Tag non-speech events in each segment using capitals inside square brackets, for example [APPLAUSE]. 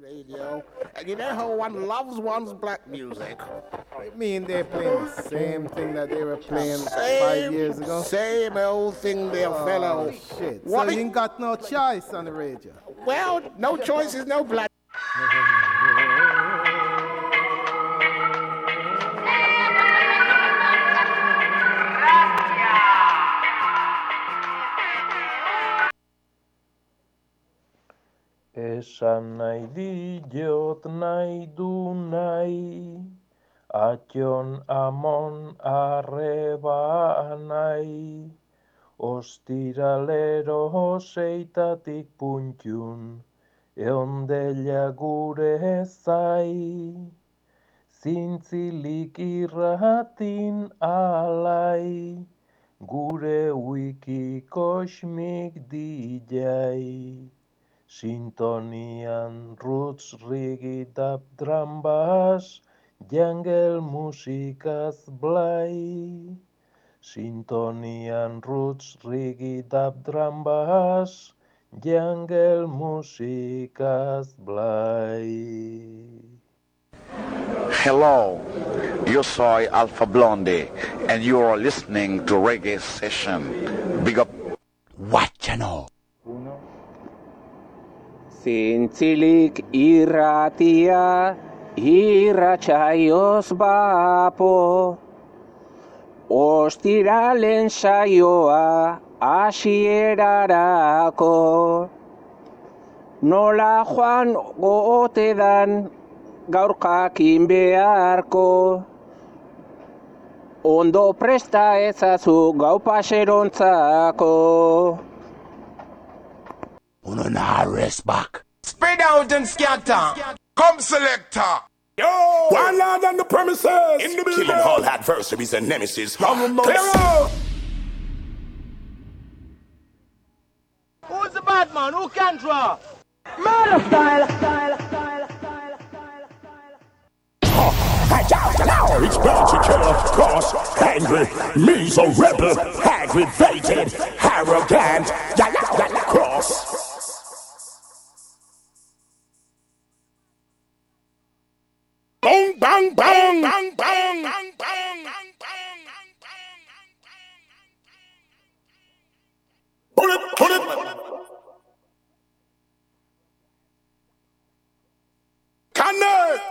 radio, and you know how one loves one's black music. I mean, they're playing the same thing that they were playing Same, five years ago. Same old thing there, Oh, fellow. shit. What so you- ain't got no choice on the radio. Well, no choice is no black. Esan nahi diot nahi du nahi, atxon amon arreba nahi, ostiralero seitatik puntxun, eondela gure zai, zintzilik irratin alai, gure wiki kosmik dijai. Sintonian roots rigi dab drambas, jungle musikaz blai. Sintonian roots rigi dab drambas, jungle musikaz blai. Hello, yo soy Alpha Blondy, and you are listening to Reggae Session. Big up. What you know? Zintzilik irratia, irratsaioz bapo. Ostiralen saioa, hasierarako. Nola joan goote dan, gaur jakin beharko. Ondo presta ezazu gau paserontzako. Uno na rest back. Spread out and scatter. Come selector. Yo! One lord on the premises. In the building. Killing all adversaries and nemesis. Clear out! Who's the bad man? Who can draw? Now it's particular cross angry, me so rebel, aggravated, arrogant, ya ya ya ya cross. Bang bang bang bang bang bang bang Put it, put it. Connect.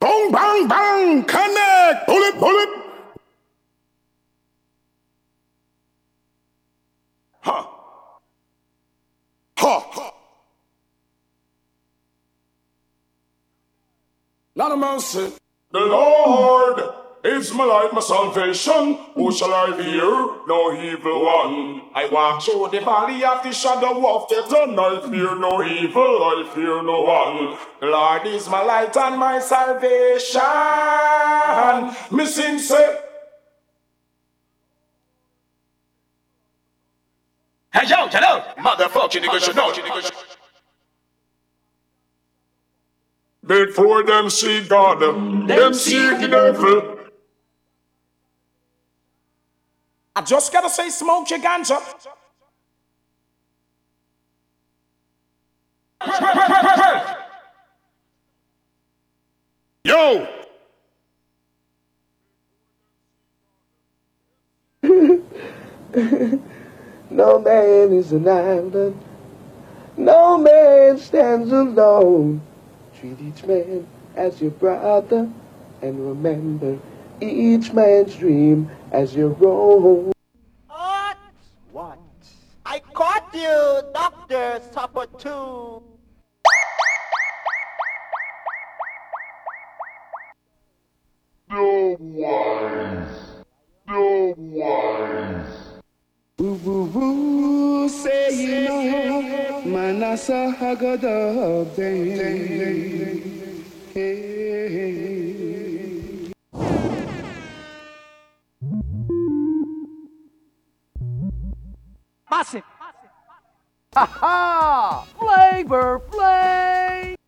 Bang, bang, bang, connect, bullet, bullet. Ha. Ha. ha. Not a mercy. The Lord is my light, my salvation. Who shall I fear? No evil one. I walk through the valley of the shadow of death, and I fear no evil. I fear no one. The Lord is my light and my salvation. Missing say. Hey yo, hello, motherfucking nigga should know. Before them see God, them see the devil. I just gotta say, smoke your ganja. Yo! [LAUGHS] No man is an island. No man stands alone. Treat each man as your brother. And remember each man's dream as your own. What? What? I caught you, Dr. Supper 2. Woo woo woo, say you know, Manasa Haggadah day. Hey. Massive. Ha ha! Flavor Flay!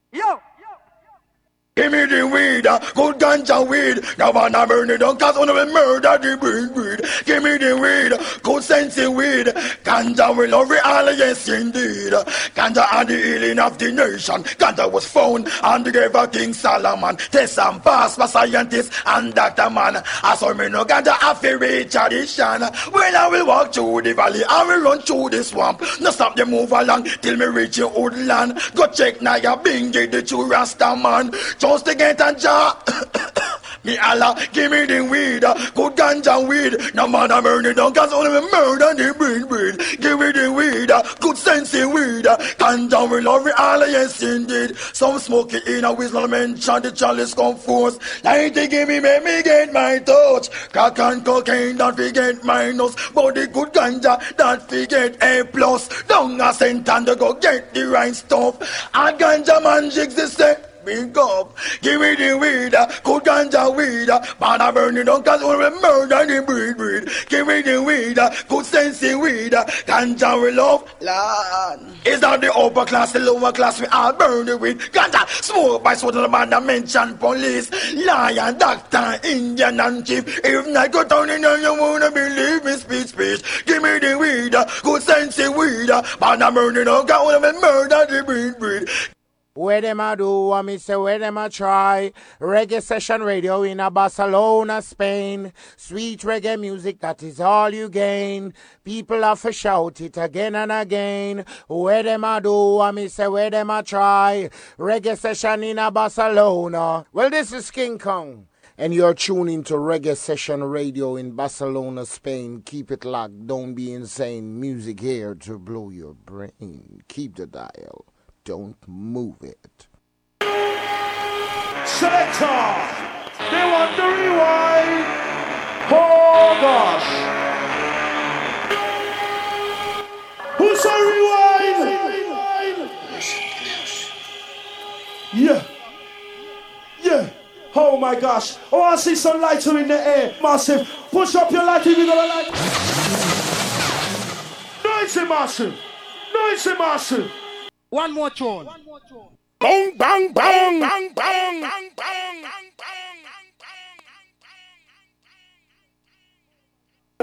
Yo! Give me the weed, uh, good ganja weed. Now I burn it down cause them murder the breed breed. Give me the weed, good sensi weed. Ganja will love it all, yes indeed. Ganja are the healing of the nation. Ganja was found the grave of King Solomon. Test and pass for scientists and doctor man. I saw me no ganja have a tradition. When I will walk through the valley, I will run through the swamp. No stop the move along till me reach your woodland. Go check now your bingy the true Rasta man. Just to get a jar. [COUGHS] Me Allah, give me the weed, uh, good ganja weed. No man burn it down, cause only me murder the breed breed. Give me the weed, uh, good sensi weed. Uh, ganja we love it all, yes indeed. Some smoke it in a whistle mention the chalice come forth. Light it give me, make me get my touch. Crack and cocaine, don't forget minus. But the good ganja, don't forget A plus. Down a cent and go get the right stuff. A ganja man jigs the big up. Give me the weed, uh, good ganja weed. uh, Man, I burn it down cause we murder the breed breed. Give me the weed, uh, good sensi weed. uh, Ganja we love, Lord. Is that the upper class, the lower class, we all burn the weed. Ganja, smoke by the man that mention police. Lion, doctor, Indian and chief. If not go down in you wanna believe me, speech, speech. Give me the weed, uh, good sensi weed. uh, Man, I burn it down cause we murder the breed breed. Where them a do, I say where them a try. Reggae Session Radio in a Barcelona, Spain. Sweet reggae music, that is all you gain. People have to shout it again and again. Where them a do, I say where them a try. Reggae Session in a Barcelona. Well, this is King Kong. And you're tuning to Reggae Session Radio in Barcelona, Spain. Keep it locked. Don't be insane. Music here to blow your brain. Keep the dial. Don't move it. Selector! They want the rewind! Oh gosh! Who's a rewind? Yeah. Yeah. Oh my gosh. Oh, I see some lighter in the air. Massive. Push up your light if you're gonna like. Noisy massive. Noisy massive. One more tune. Bang, bang, bang, bang, bang, bang, bang.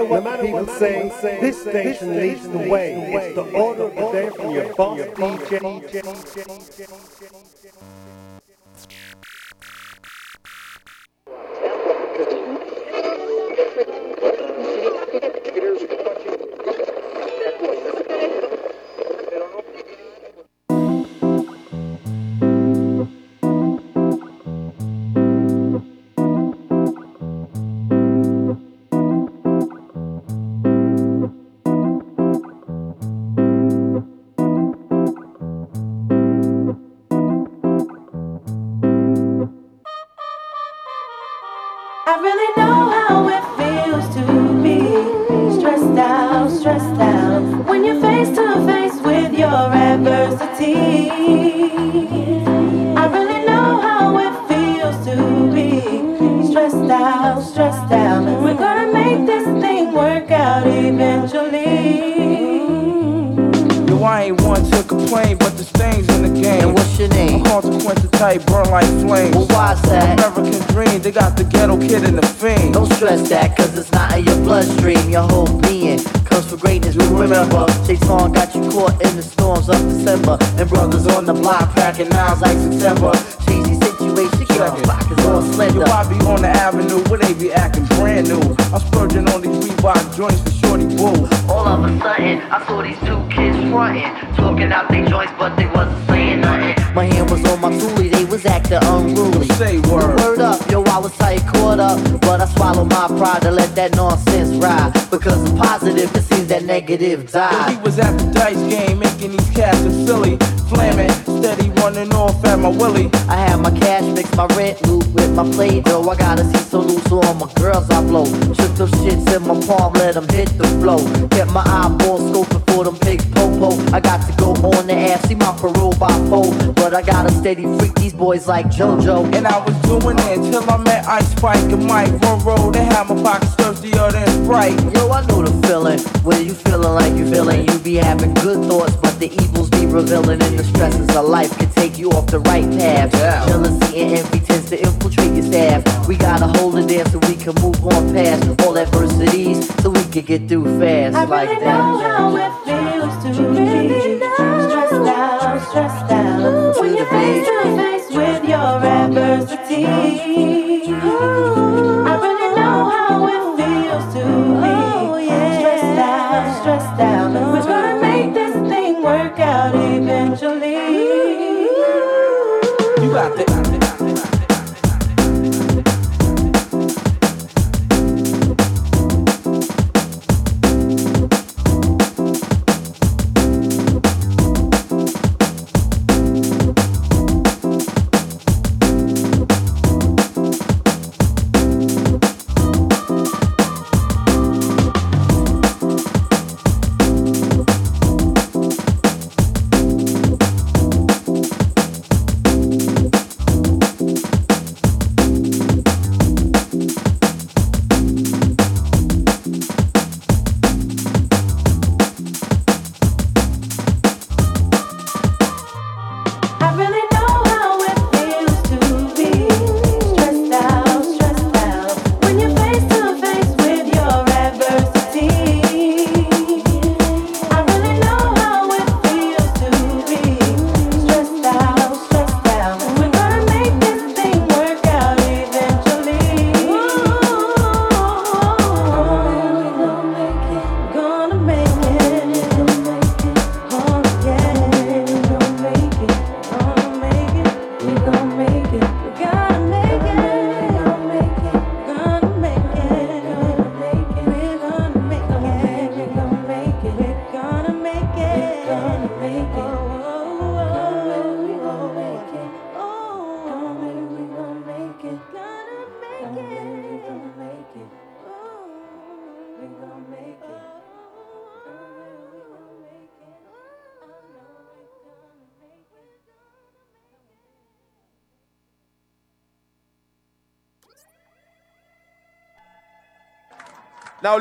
What people say, this station leads the way. It's the order of the day from your boss DJ. I ain't one to complain, but there's things in the game. And what's your name? A consequence of type burn like flames. Well, why's that? American dream, they got the ghetto kid and the fiend. Don't stress that, cause it's not in your bloodstream. Your whole being comes for greatness. We remember, Chase on got you caught in the storms of December. And brothers on the block cracking knives like September. Change the situation, keep our pockets all slender. Yo, I be on the avenue where they be acting brand new. I'm splurging on these Reebok joints for Shorty Boo. All of a sudden, I saw these two kids frontin', talking out their joints, but they wasn't saying nothing. My hand was on my toolie, they was acting unruly. Say word. Word up, yo, I was tight caught up, but I swallowed my pride to let that nonsense ride. Because the positive, it seems that negative Yo, died. he was at the dice game, making these cats in Philly. Flamming, steady running off at my willy. I had my cash mix, my rent loot with my play. I gotta see so loose, so all my girls I blow. Shook those shits in my palm, let them hit the flow. Kept my eyeball scoping for them pigs popo. I got to go on the ass, see my parole by four. But I got a steady freak, these boys like JoJo. And I was doing it till I met Ice Spike and Mike Monroe. They had my pockets thirstier than Sprite. Yo, I know the feeling. When you feeling like you feeling, you be having good thoughts, but the evils be revealing, and the stresses of life can take you off the right path. Yeah. Jealousy and envy tends to infiltrate your staff. We gotta hold it there so we can move on past all adversities, so we can get through fast I like really that. know how it feels to be stressed out, stressed out when you're face to face with your adversity. I really know how it feels to be oh, stressed out, stressed out.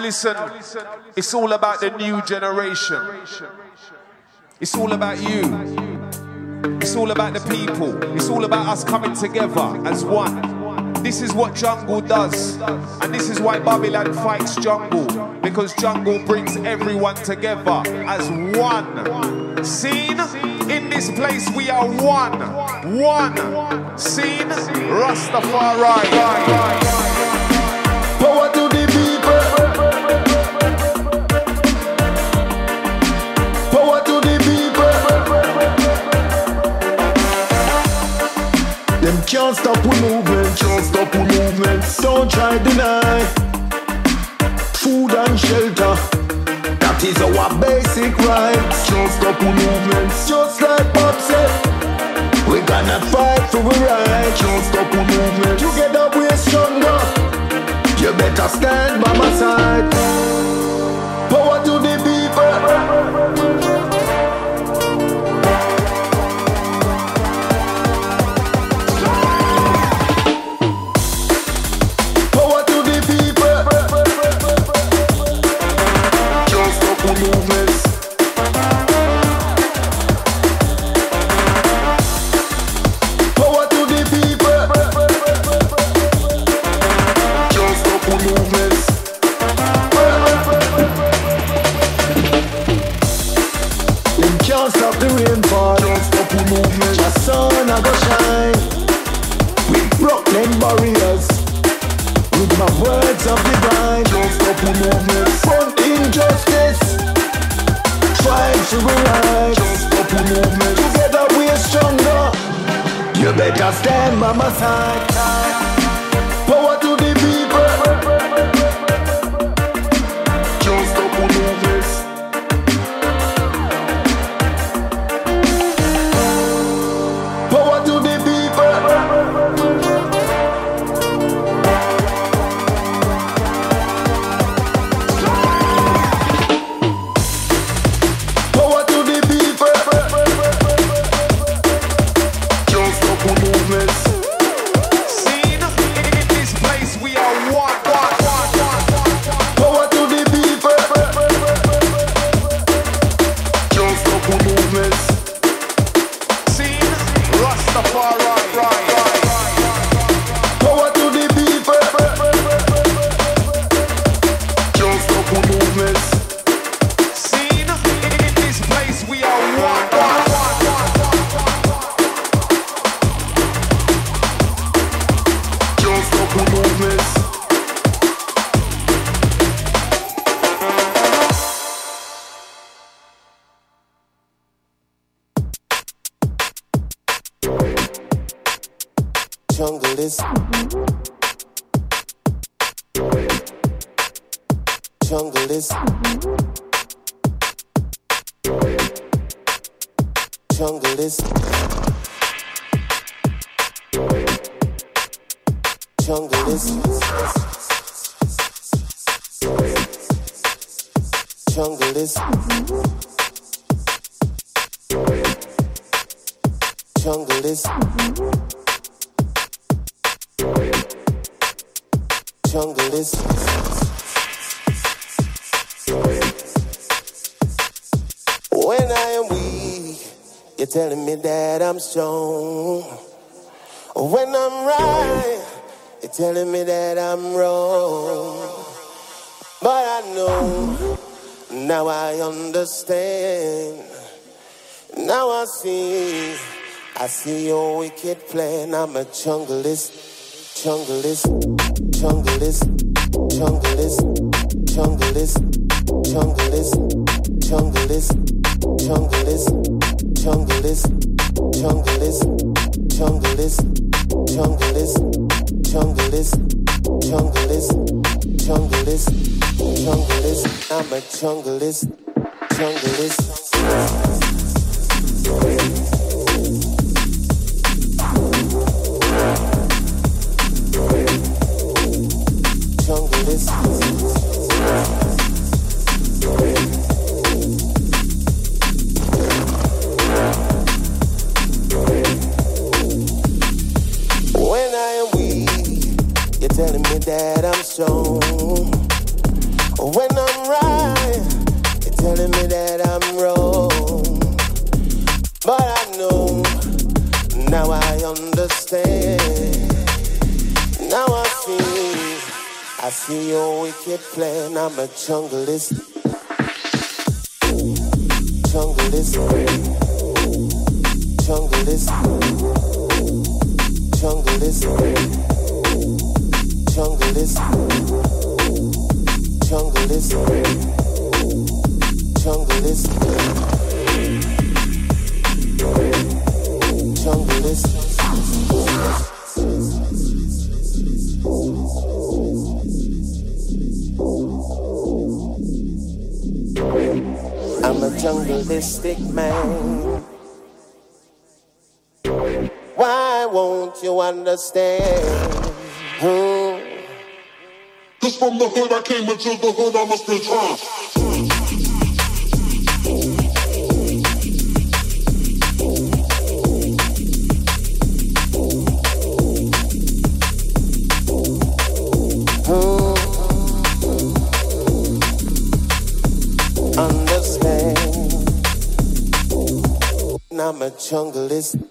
Listen, it's all about the new generation. It's all about you. It's all about the people. It's all about us coming together as one. This is what jungle does. And this is why Babylon fights jungle. Because jungle brings everyone together as one. Seen? In this place we are one. One. Seen? Rastafari. Can't stop we movement, can't stop we movement. Don't try deny. Food and shelter. That is our basic rights. Can't stop we movement. Just like Bob said. We gonna fight for we rights. Can't stop we movement. Together we're stronger. You better stand by my side. I'm a junglist, junglist, junglist, junglist, junglist, junglist, junglist, junglist, junglist, junglist, junglist, junglist, junglist, junglist, junglist, junglist. I'm a junglist, that I'm strong. When I'm right, you're telling me that I'm wrong. But I know, now I understand. Now I see, I see your wicked plan. I'm a. Junglist. Junglist. Junglist. Junglist jungle is jungle is jungle is jungle is I'm a jungleistic man. Why won't you understand? Cause from the hood I came into the hood I must. Understand? I'm a.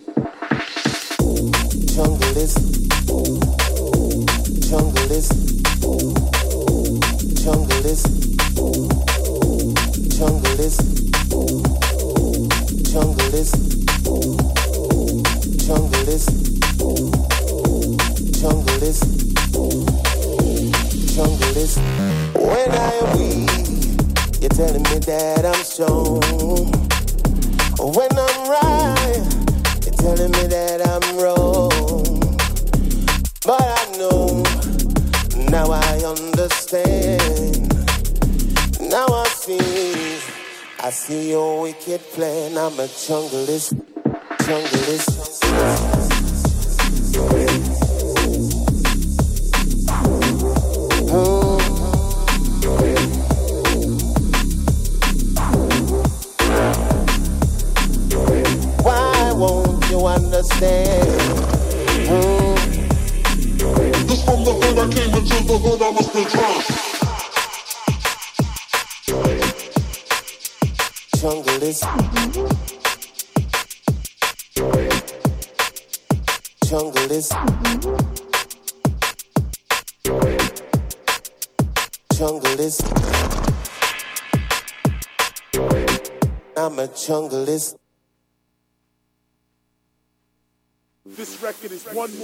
A junglist, junglist.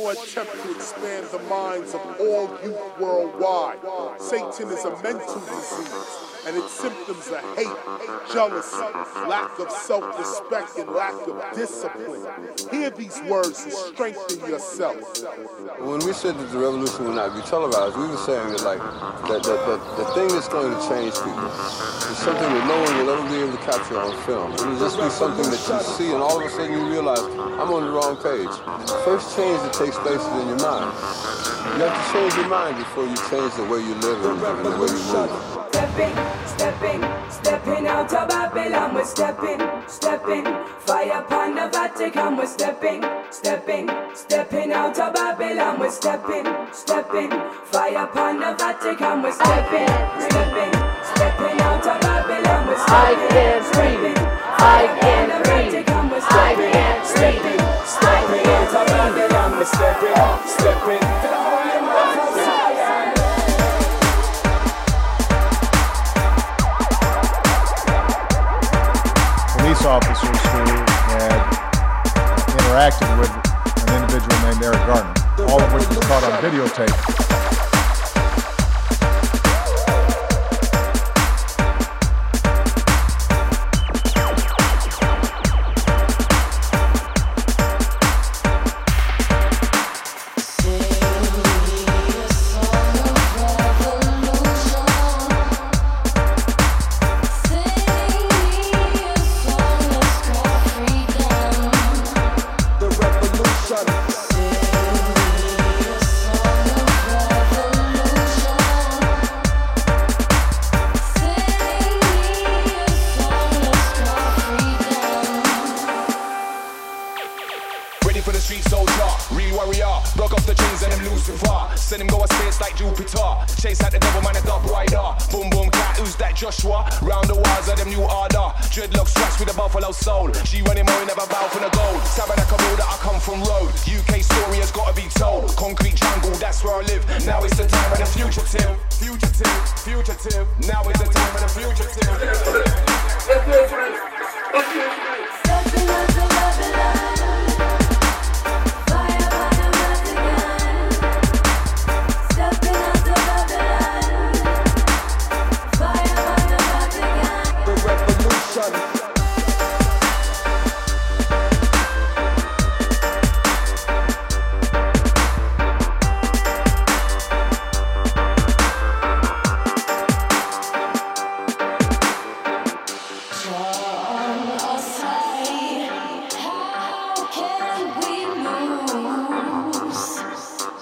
One attempt to expand the minds of all youth worldwide. Satan is a mental disease, and its symptoms are hate, jealousy, lack of self-respect, and lack of discipline. Hear these words and strengthen yourself. When we said that the revolution would not be televised, we were saying that like that, that, that the thing that's going to change people is something that no one will ever be able to capture on film. It'll just be something that you see and all of a sudden you realize I'm on the wrong page. The first change that takes place is in your mind. You have to change your mind before you change the way you the. Stepping, stepping, stepping out of Babylon, we're stepping, stepping, fire upon the Vatican, we're stepping, stepping, stepping out of Babylon, we're stepping, stepping, fire upon the Vatican, we're stepping, stepping, stepping out of Babylon, we're stepping, stepping, fire upon the Vatican, we're stepping, stepping, stepping out of Babylon, we're stepping, stepping, police officers who had interacted with an individual named Eric Garner, all of which was caught on videotape.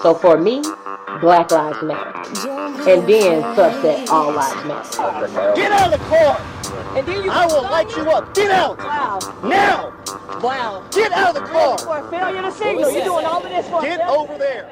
So for me, Black Lives Matter. And then subset All Lives Matter. Get out of the car! And then you I will light you up. Get out! Wow. Now! Wow. Get out of the car! For a failure to signal. You're doing all of this for Get over there.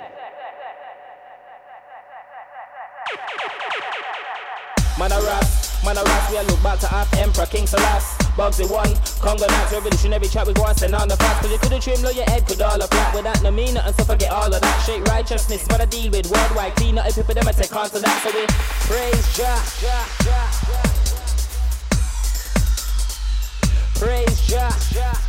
Man a rap, man a rap, we a look back to half Emperor King Salas. Bugsy one, Congo Nats, revolutionary chat we go and on the fast. Cause you could've trimmed all your head, could all a flat. Without no mean nothing, so forget all of that. Straight righteousness, what I deal with. Worldwide, clean up people, them I take on to that. So we praise Jah. Praise Jah, Jah.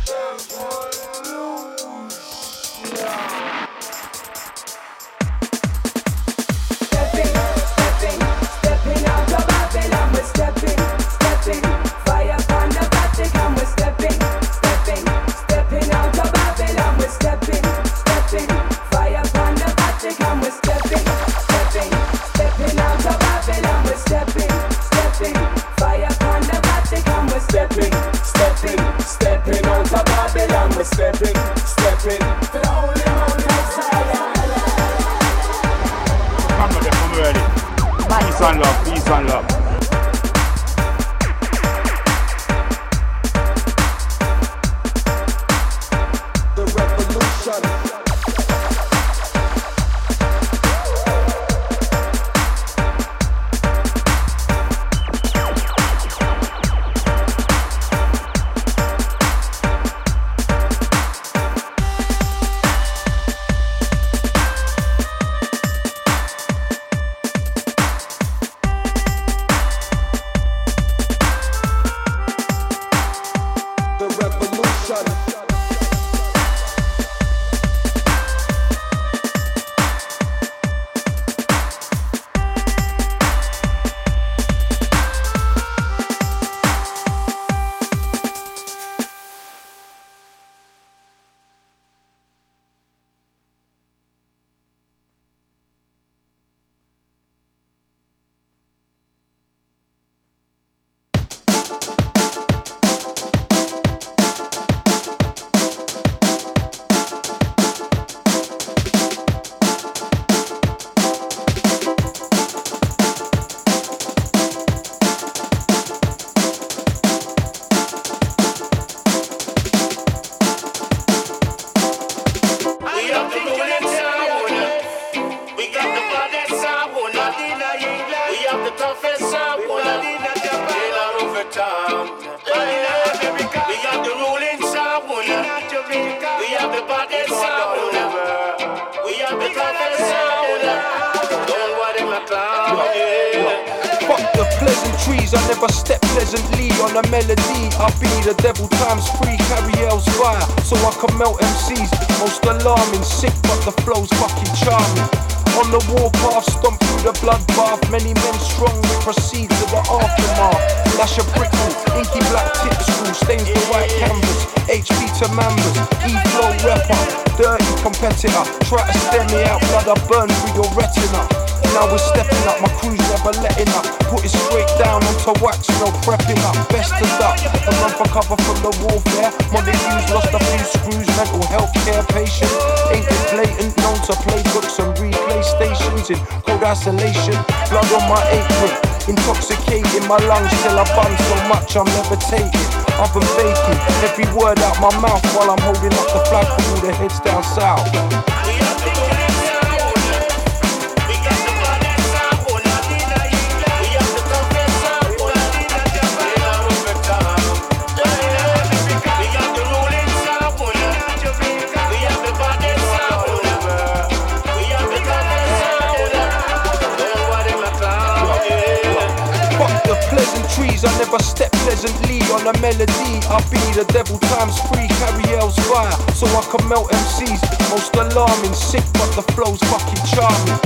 Cold isolation. Blood on my apron, intoxicating my lungs till I bun so much I'm levitating. I've been baking every word out my mouth while I'm holding up the flag for all the heads down south. On a melody. I be the devil times three, carry L's fire, so I can melt MCs. Most alarming, sick, but the flow's fucking charming.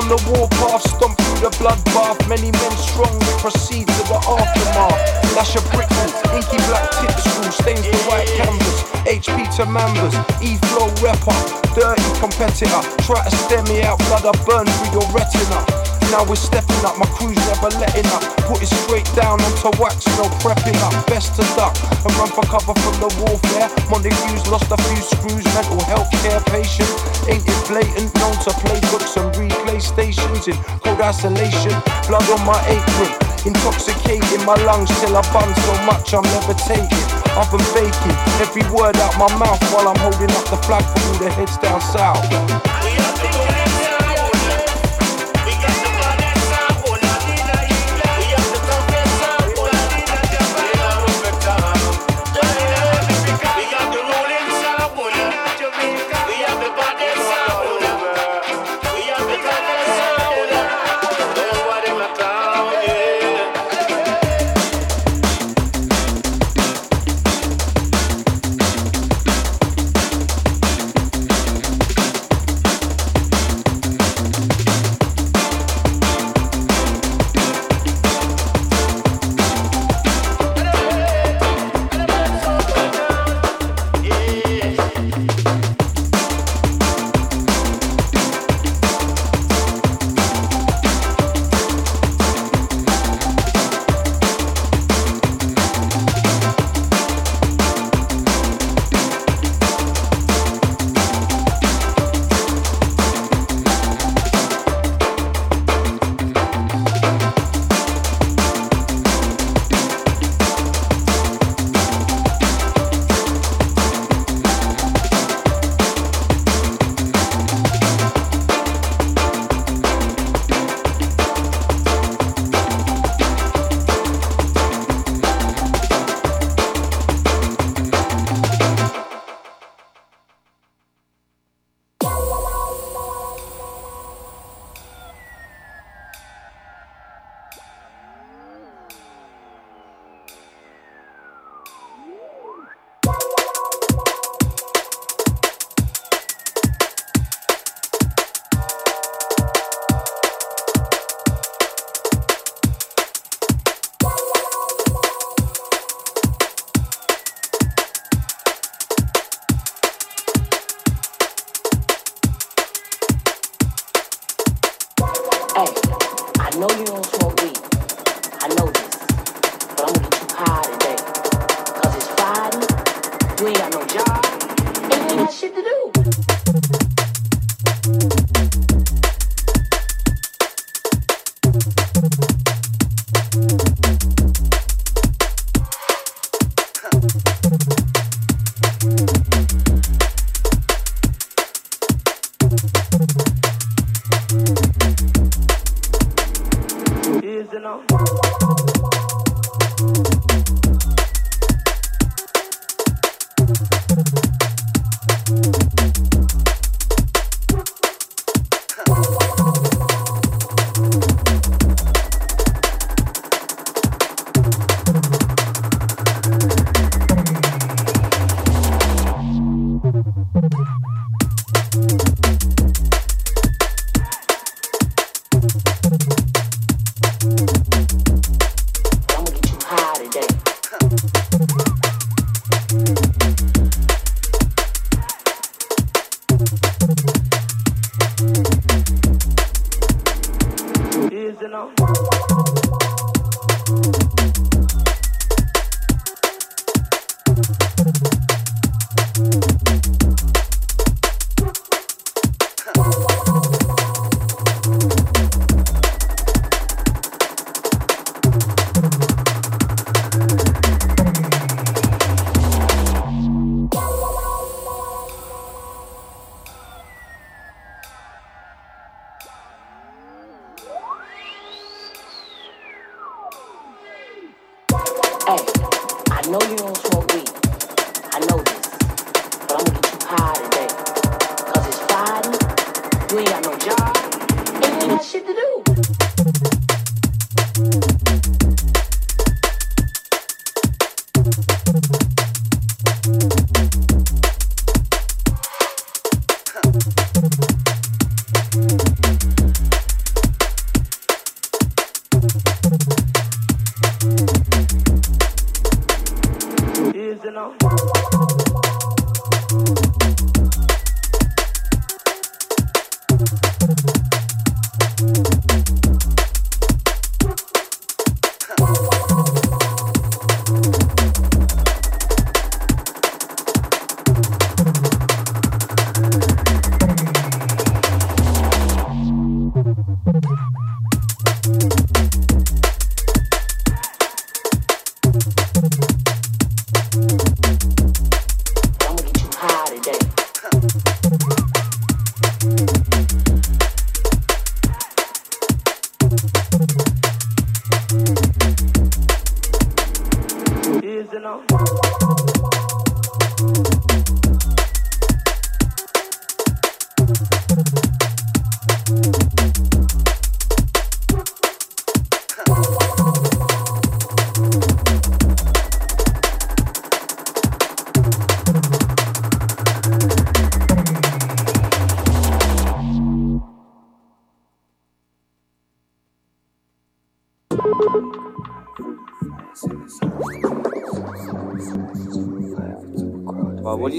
On the warpath, stomp through the bloodbath. Many men strong, we proceed to the aftermath. Lash a brick inky black tip screw, stains the white canvas. HP to members, E-flow rapper, dirty competitor. Try to stare me out, blood I burn through your retina. Now we're stepping up, my crew's never letting up. Put it straight down onto wax, no prepping up. Best to duck and run for cover from the warfare. Monday views lost a few screws, mental health care patient. Ain't it blatant? Known to play books and replay stations in cold isolation. Blood on my apron, intoxicating my lungs till I bun so much I'm levitating. I've been baking every word out my mouth while I'm holding up the flag for all the heads down south.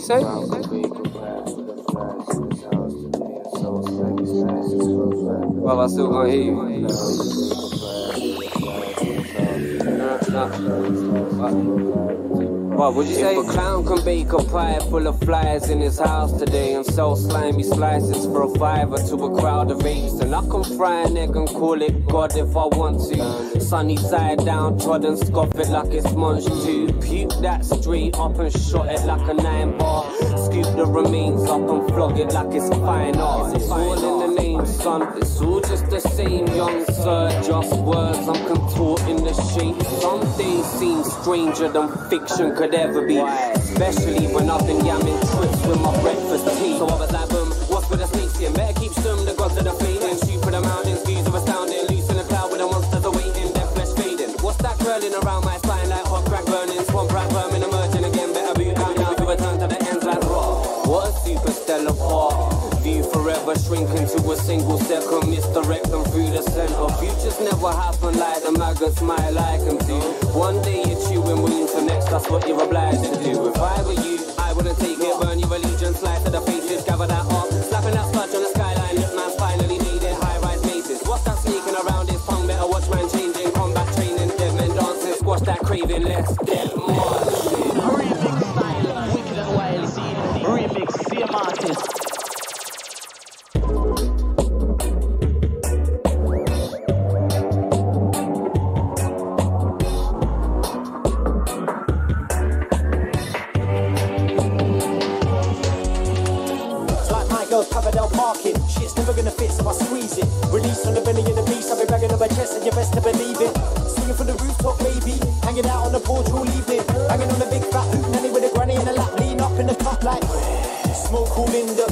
You say? Well, I still can't hear you. Nah, nah. What would you say? If a clown can bake a pie full of flies in his house today and sell slimy slices for a fiver to a crowd of apes, then I can fry an egg and call it God if I want to. Sunny side down, trodden, scoff it like it's munch too. Puke that straight up and shot it like a nine bar. Scoop the remains up and flog it like it's fine art. It's all in the son. It's all just the same, young sir. Just words, I'm contorting the shape. Some days seem stranger than fiction could ever be. Especially when I've been yamming trips with my breakfast tea. So I was like, a single second, misdirect them through the center. Futures never happen like the maggots might like them to. One day you're chewing williams, the next that's what you're obliged to do. If I were you, I wouldn't take it, burn your allegiance, slice to the faces, gather that up, slapping that sludge on the skyline. Look, man's finally made it, high rise bases. What's that sneaking around his tongue? Better watch man changing, combat training, dead men dancing, squash that craving, less dead march. Remix style, wicked and wild scene. Remix, same artist. Best to believe it. Swinging from the rooftop, baby. Hanging out on the porch all evening. Hanging on the big fat hoop nanny with a granny in the lap, lean up in the top like smoke all in the.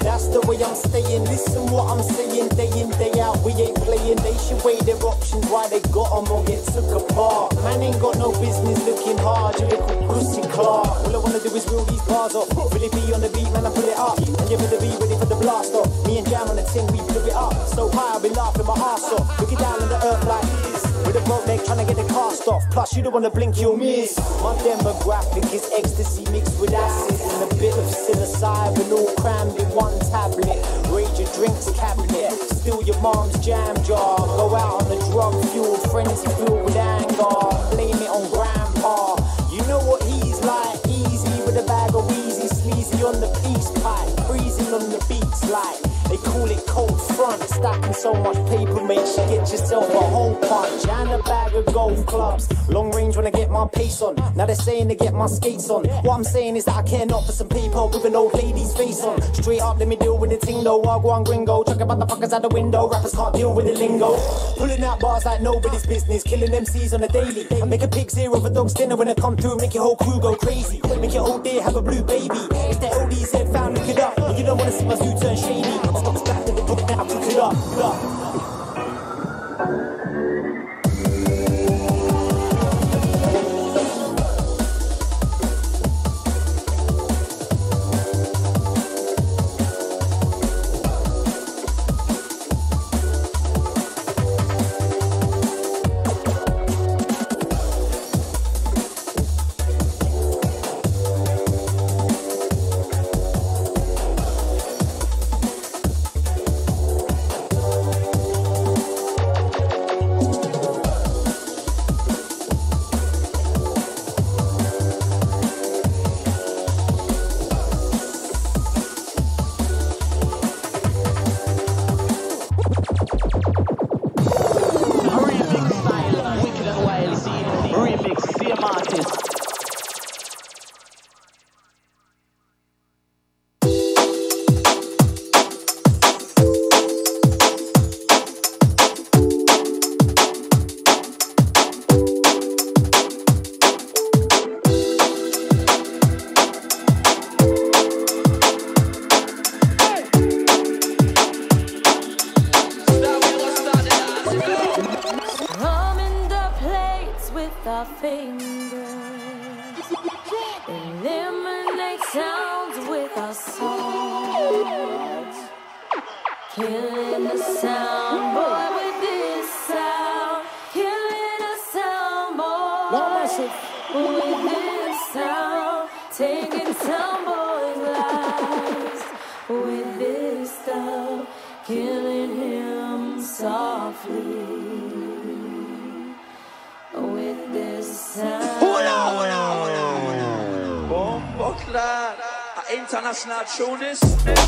That's the way I'm staying. Listen what I'm saying, day in, day out. We ain't playing. They should weigh their options why they got 'em or get took apart. Man ain't got no business looking hard. You little pussy Clark. All I wanna do is reel these bars off. Really be on the beat, man, I pull it up. And you better be ready for cast off. Plus, you don't wanna blink, you'll miss. My demographic is ecstasy mixed with acid and a bit of psilocybin, all crammed in one tablet. Raid your drinks cabinet, steal your mom's jam jar. Go out on a drug fueled frenzy filled with anger. Blame it on grandpa. You know what he's like, easy with a bag of easy, sleazy on the peace pipe, freezing on the beats like. They call it cold front, stacking so much paper makes you get yourself a whole punch and a bag of golf clubs. Long range when I get my pace on. Now they're saying to get my skates on. What I'm saying is that I care not for some people with an old lady's face on. Straight up, let me deal with the ting though. I go on gringo, chuck about the fuckers out the window. Rappers can't deal with the lingo. Pulling out bars like nobody's business, killing MCs on a daily. I make a pig zero of a dog's dinner when I come through, make your whole crew go crazy. Make your whole day have a blue baby. If that head found, look it up. You don't wanna see my suit turn shady. Stop back to the book now, cook it up. up. It's not true this.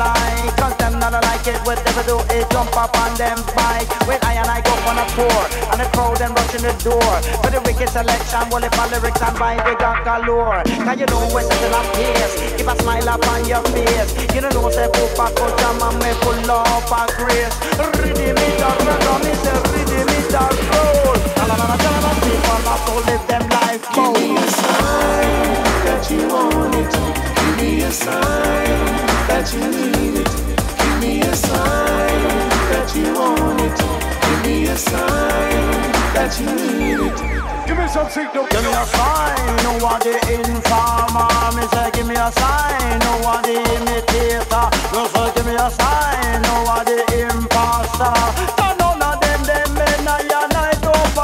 Like Cause them not like it, what they do is jump up on them bike When I and I go on a tour, and the crowd them rushing the door. For the wicked selection, well if my lyrics and vibe we got galore. Cause you know we're setting up pace, keep a smile up on your face. You don't know say poop a coach and man me full of a grace. Rhythm it up, rhythm it up, rhythm it up, roll La la la la la la, people have to live them life Give me a sign that you want it. Give me a sign that you need it. Give me a sign that you want it. Give me a sign that you need it. Give me some signal. Give me a sign, no one the informer. Me say, give me a sign, no one the imitator. You say, give me a sign, no one the imposter. No, none of them, them men I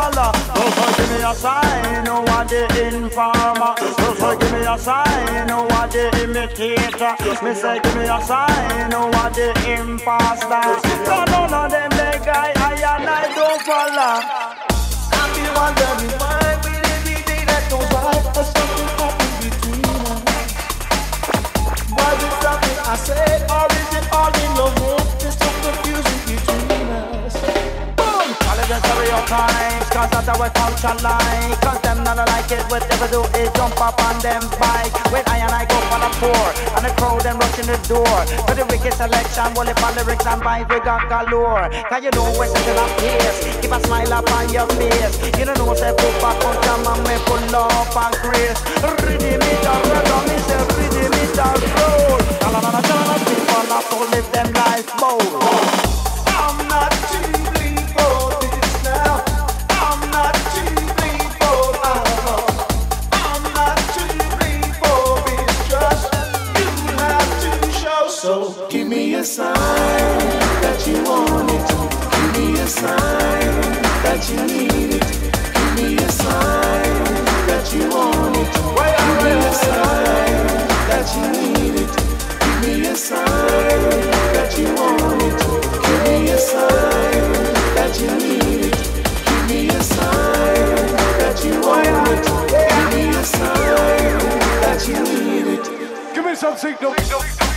Uh, don't follow. You say, give me a sign, no one the informer. Uh, you say, give me a sign, no one the imitator. Me say, give me a sign, no one the imposter. No, none of them, the guy I and I don't follow. I be wondering why we every day that goes by, but something happened between us. Was it something I said, or is it all in your head? There's some confusion between. All of them stereotypes, cause that's our culture like. Cause them not like it, what they do is jump up on them bike. When I and I go on a tour, and the crowd them rushing the door. For the wicked selection, well if lyrics and vibes we got galore. Cause you know we're setting up pace, keep a smile up on your face. You don't know say poop a punch and man me pull up and grace. Rhythm it up, rhythm it up, rhythm it up, roll La la la la la people have to live sign that you want it. Give me a sign that you need it. Give me a sign that you want it. Give me a sign that you need it. Give me a sign that you want it. Give me a sign that you need it. Give me a sign that you want it. Give me a sign that you need it. Give me some signal. Give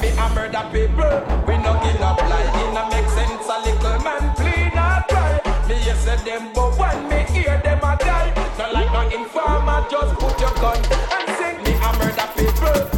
me a murder people, we no give up like It no make sense a little man plead or cry. Me yes say them, but when me hear them a die, no like no informer, just put your gun and sing me a murder people.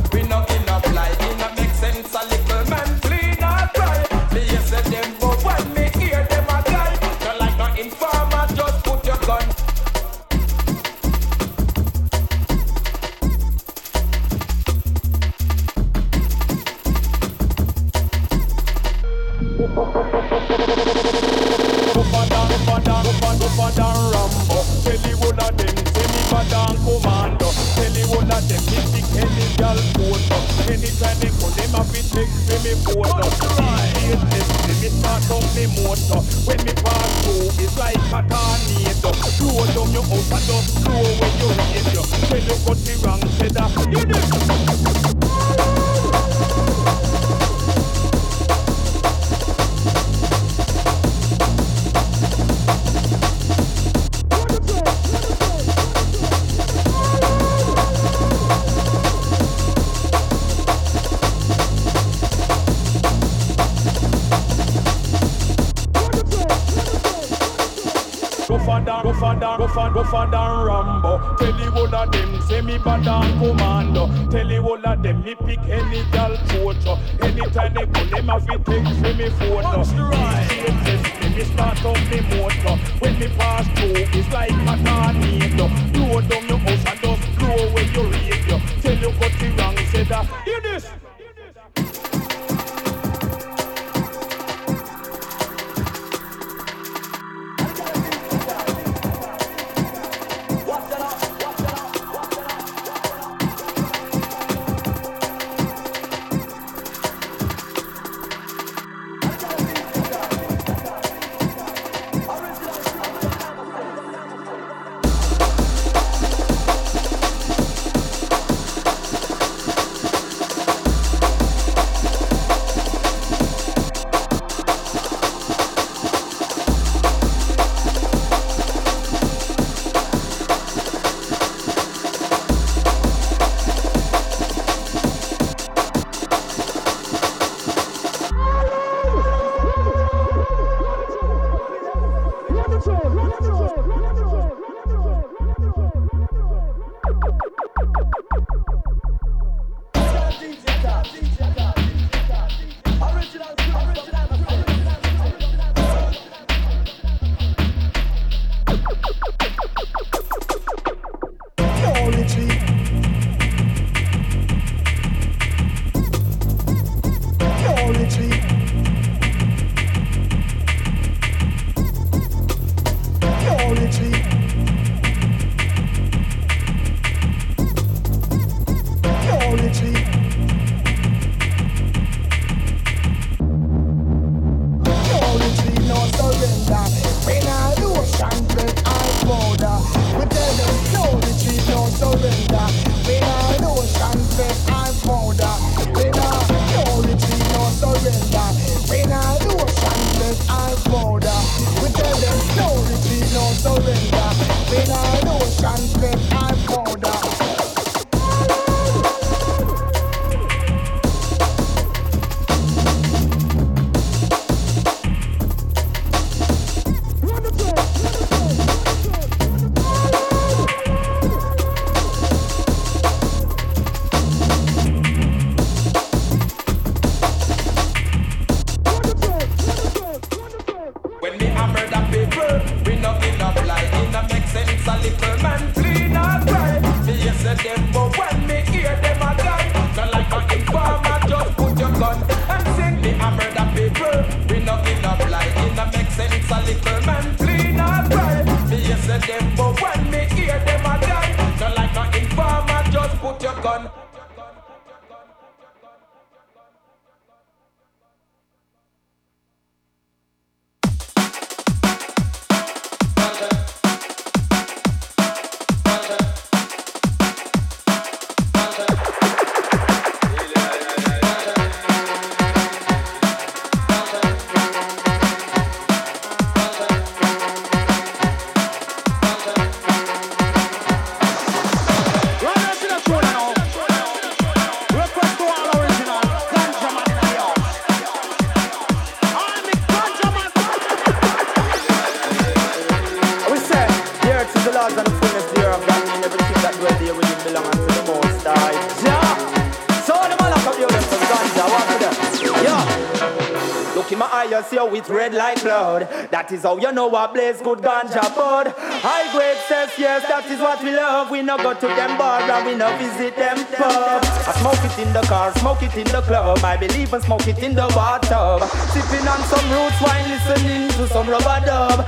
That is how you know what blaze good ganja bud. High grade says yes, that is what we love. We no go to them bar and we no visit them pub. I smoke it in the car, smoke it in the club. I believe and smoke it in the bathtub. Sipping on some roots wine, listening to some rub-a-dub.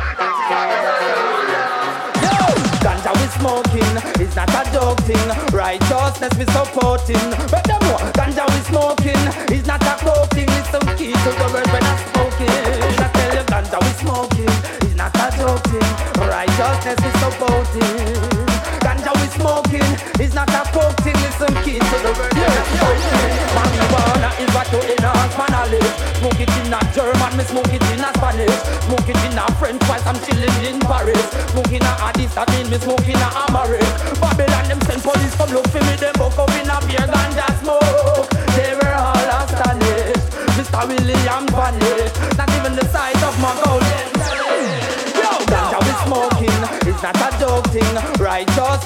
Ganja we smoking, it's not a joke thing. Righteousness we supporting. But them know, ganja we smoking, it's not a coke thing. Listen key to the words when I'm Righteousness we supporting. Ganja we smoking, it's not a thing. Listen key to the words when I'm. Marijuana is what to enhance my knowledge. Smoke it in a German, me smoke it in a Spanish. Smoke it in a French while I'm chilling in Paris. Smoke in a Addis, mean me smoke in a Amharic. Babylon them send police come look for me, them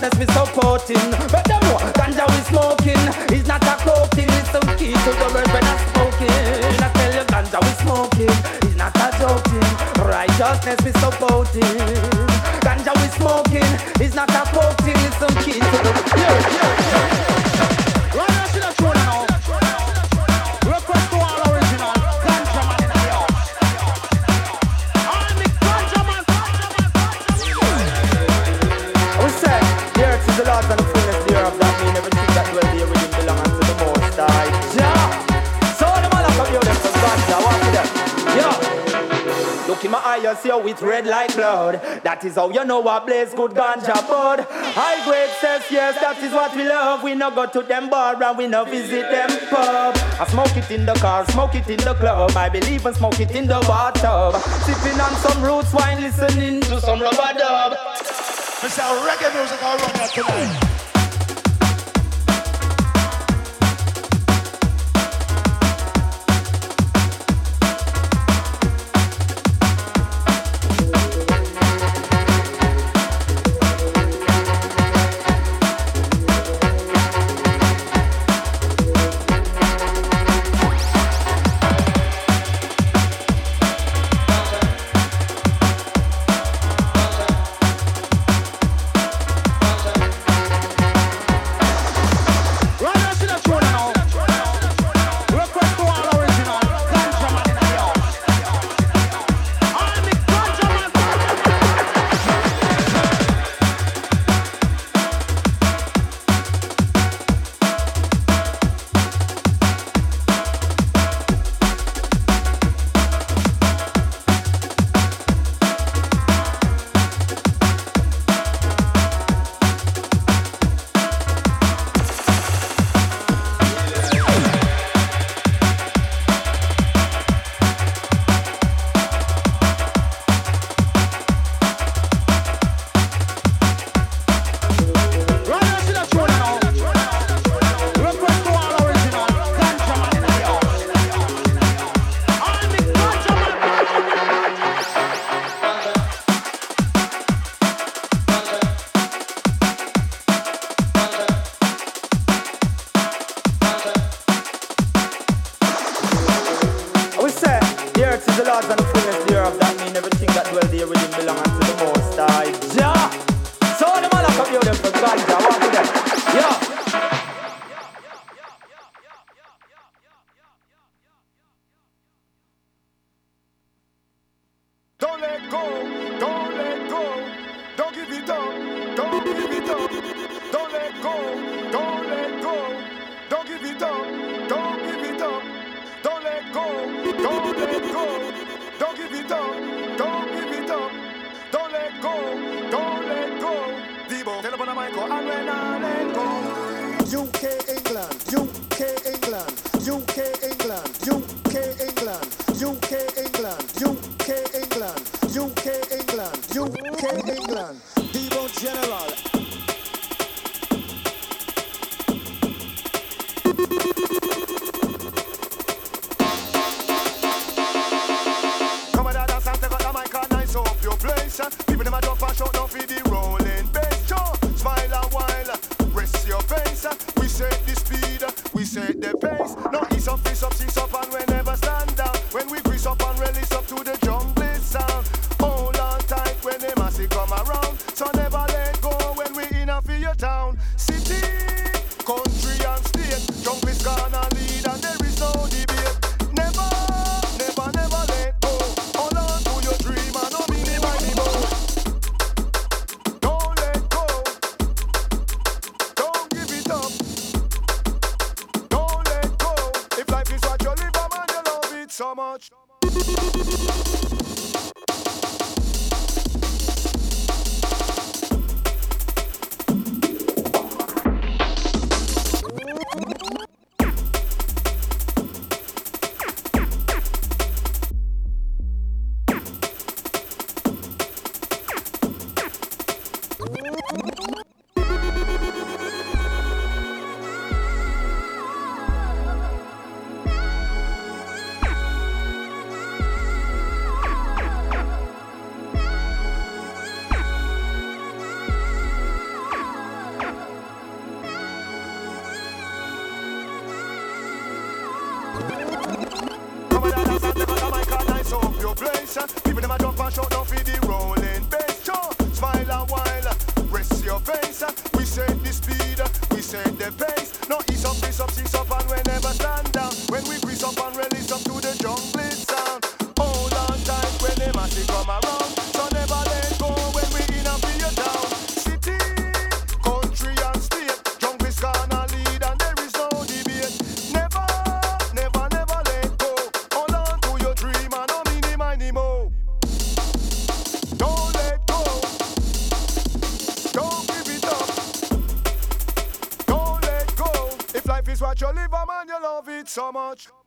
Righteousness we supporting. But them know, ganja we smoking, it's not a thing. It's some key to the world when I'm smoking. I tell you, ganja we smoking, it's not a joke thing. Righteousness we supporting. It's red like blood. That is how you know what blaze good ganja bud. High grade says yes, that is what we love. We no go to them bar and we no visit them pub. I smoke it in the car, smoke it in the club. I believe and smoke it in the bathtub. Sipping on some roots wine, listening to some rub-a-dub. Mr. Reggae music all run tonight. So.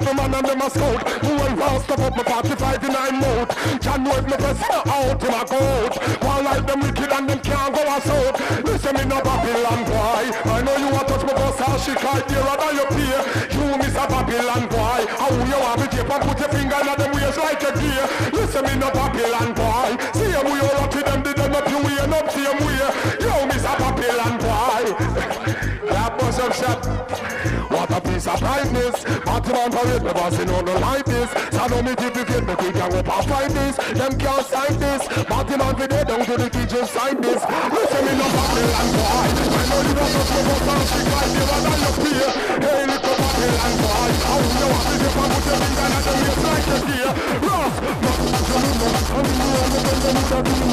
Check man and them a scout. Who will round stop up my 45 in nine mouth? John know if me press her out, him a go out. One like them wicked and them can't go us out. Listen me no Babylon boy. I know you to touch my boss and she cry dearer than your pay. You miss a Babylon boy. How you want to jump and put your finger in them waist like a deer? Listen me no Babylon boy. See we all up to them, did them up you way and up same way. Yo, Miss a Babylon boy. [LAUGHS] That bus up shot. Batman parade, me bossing on the like this. So know me difficult, me think I go past find this. Them can't sign this. Batman for dead, down to the kitchen sign this. Listen me no Babylon boy. I know you don't my your. Hey, little you your finger in the waist like. Ross, no, no, no, no, no, no, no, no, no, no, you the and you coulda. One man a tell me the but you coulda. Show me a way you Babylon boy. I know you want to. You you to take a put your finger on the waist like you're here. Listen me no Babylon boy. See him we all up to them, they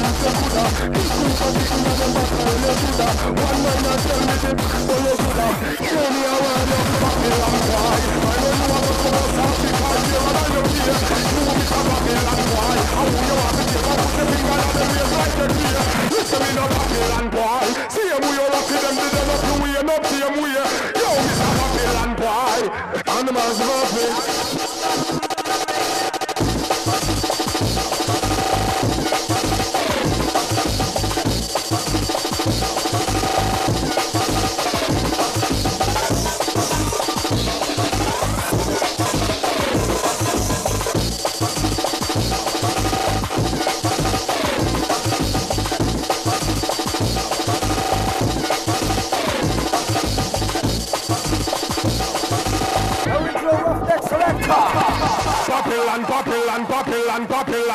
animals love me.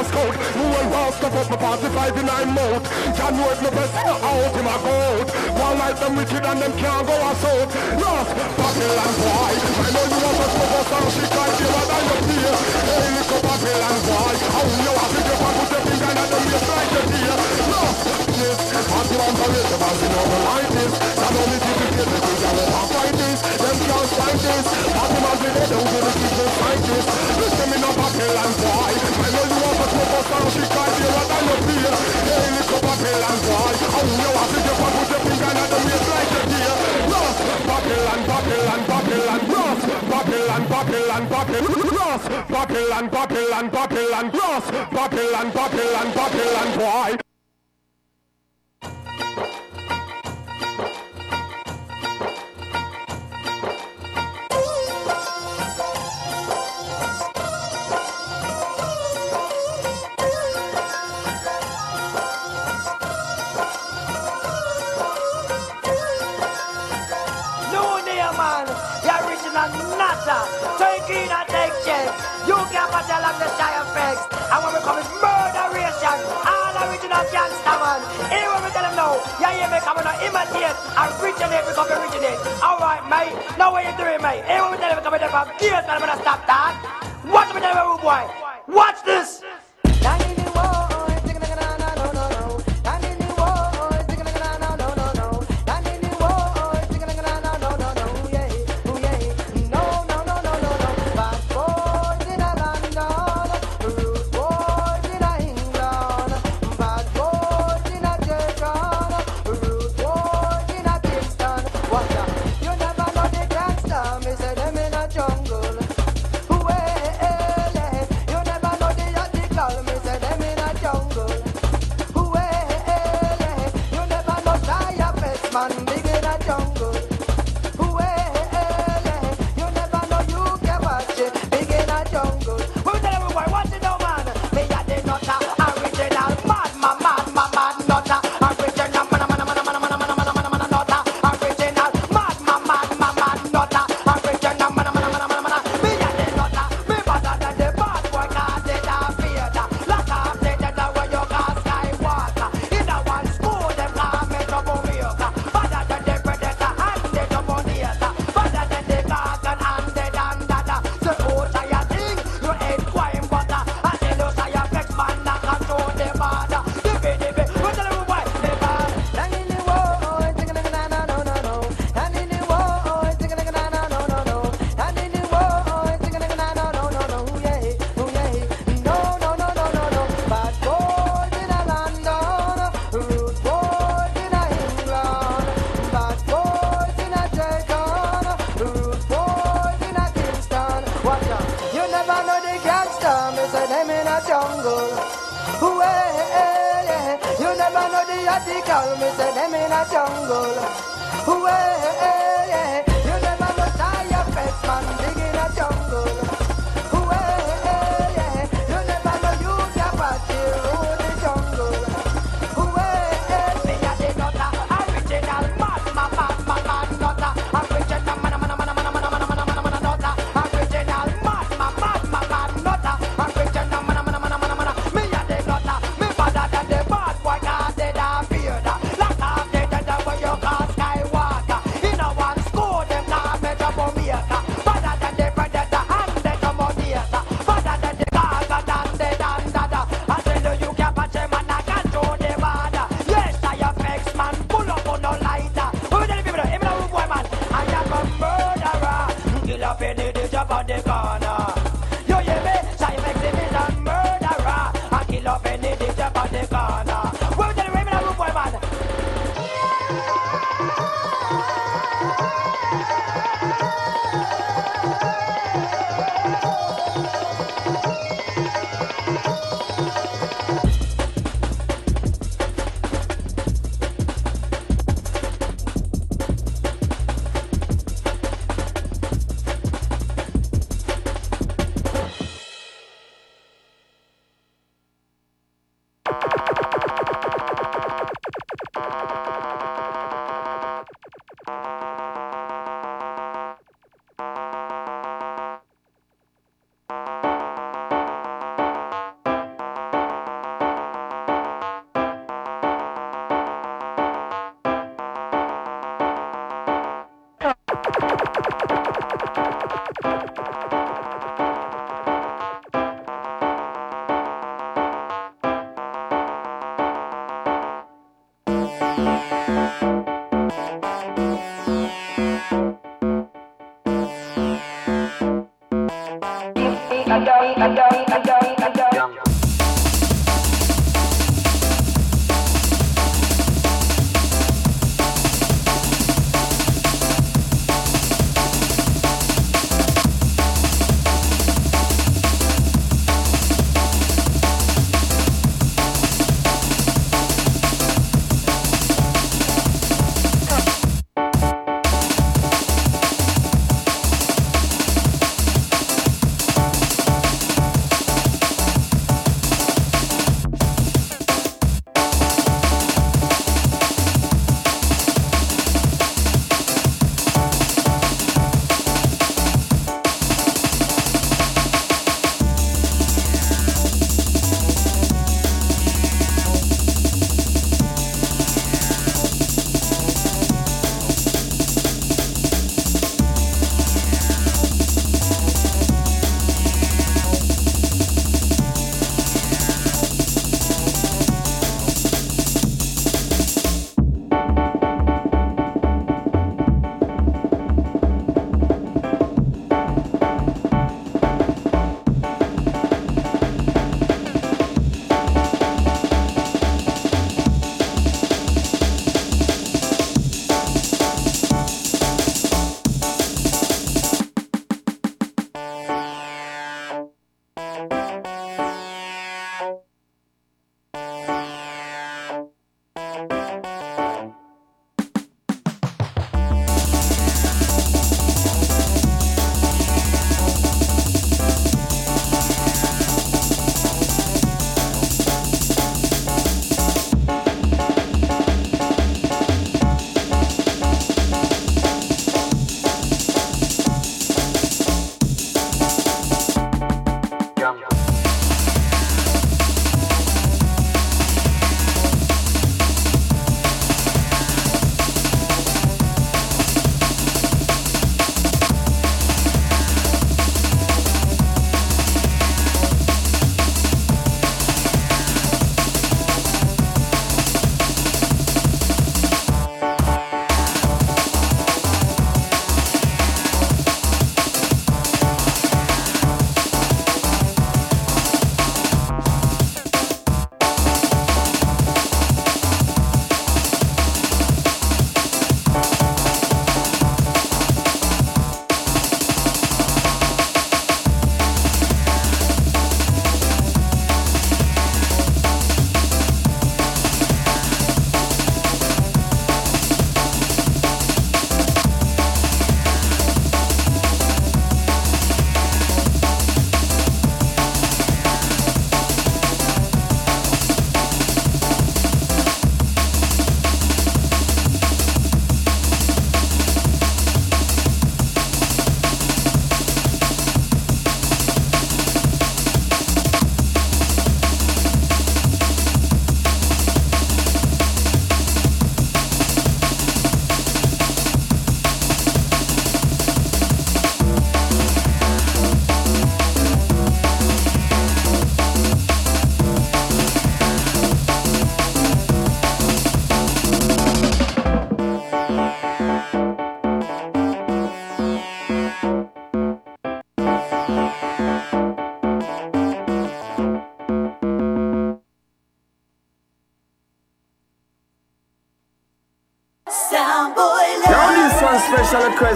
a scout Who will boss stuff up my 45 in nine mouth Can know if no best out him a goat. One like them wicked and them can't go assault Lost Babylon boy. I know you want to smoke us and she can't give a than your fear. Hey little Babylon boy. How you want to get up with your finger and them waist like your dear Lost this Party on the you know the like this Not only did you get the thing I won't find this Them can't find this. Party man they don't give a shit just like this. Listen me no Babylon boy. I know you to smoke and she can't hear what I know fear Hey you finger and Lost Babylon, Babylon, Babylon, Lost Babylon, Babylon, Babylon, Lost Babylon, Babylon, Babylon, Lost Babylon, Babylon, Babylon, boy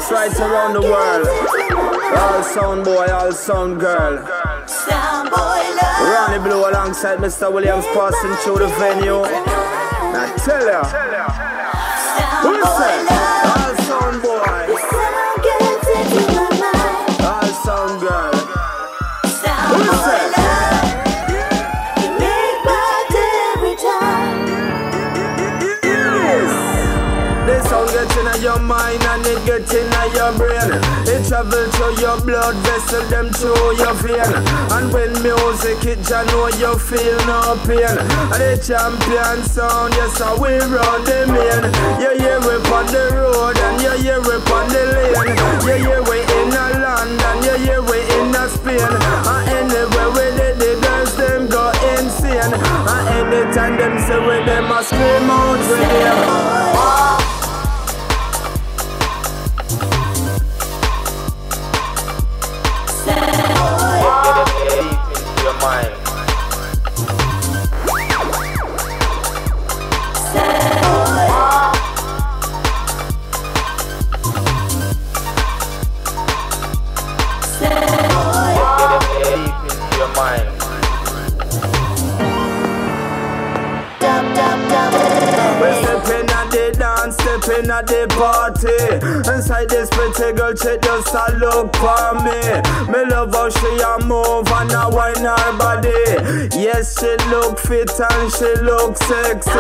special right around the world. All sound boy, all sound girl. Sound boy love. Ronnie Blue alongside Mr. Williams passing through the venue. Now tell ya. That? All sound boy. All sound girl. That? This sound get in your mind and it get in your brain. It travel through your blood vessel, them through your vein. And when music hit, you know you feel no pain. And the champion sound, yes, I will run the main. You hear we on the road and you hear we on the lane. You hear we in a London, you hear we in a Spain. And anywhere we did, the girls them go insane. And anytime them say with them, I scream out with them. Pretty girl, she just a look for me. Me love how she a move and a wine her body. Yes, she look fit and she look sexy.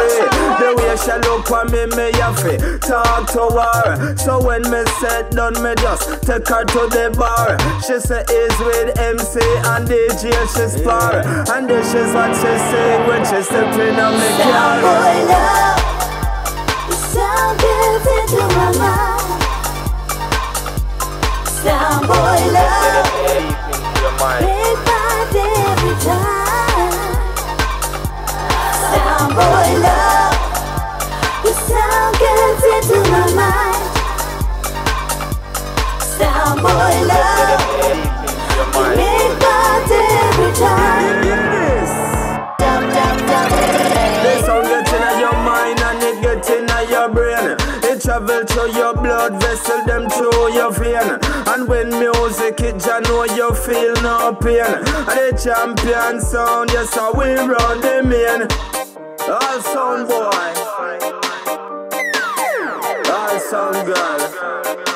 The way she look for me, me have to talk to her. So when me set done, me just take her to the bar. She say is with MC and DJ she spar. And this is what she sing when she step in on me car. Sound gets into my mind. Sound boy love. Your mind. Big body every time. Sound boy love. The sound gets into my mind. Sound boy love. Big body every time. Dum dum dum. This sound get in your mind and it get in your brain. It travel through your blood vessel, them through your vein. When music hit, you know you feel no pain. And the champion sound, yes, I will run the main. All sound boy, all sound girl.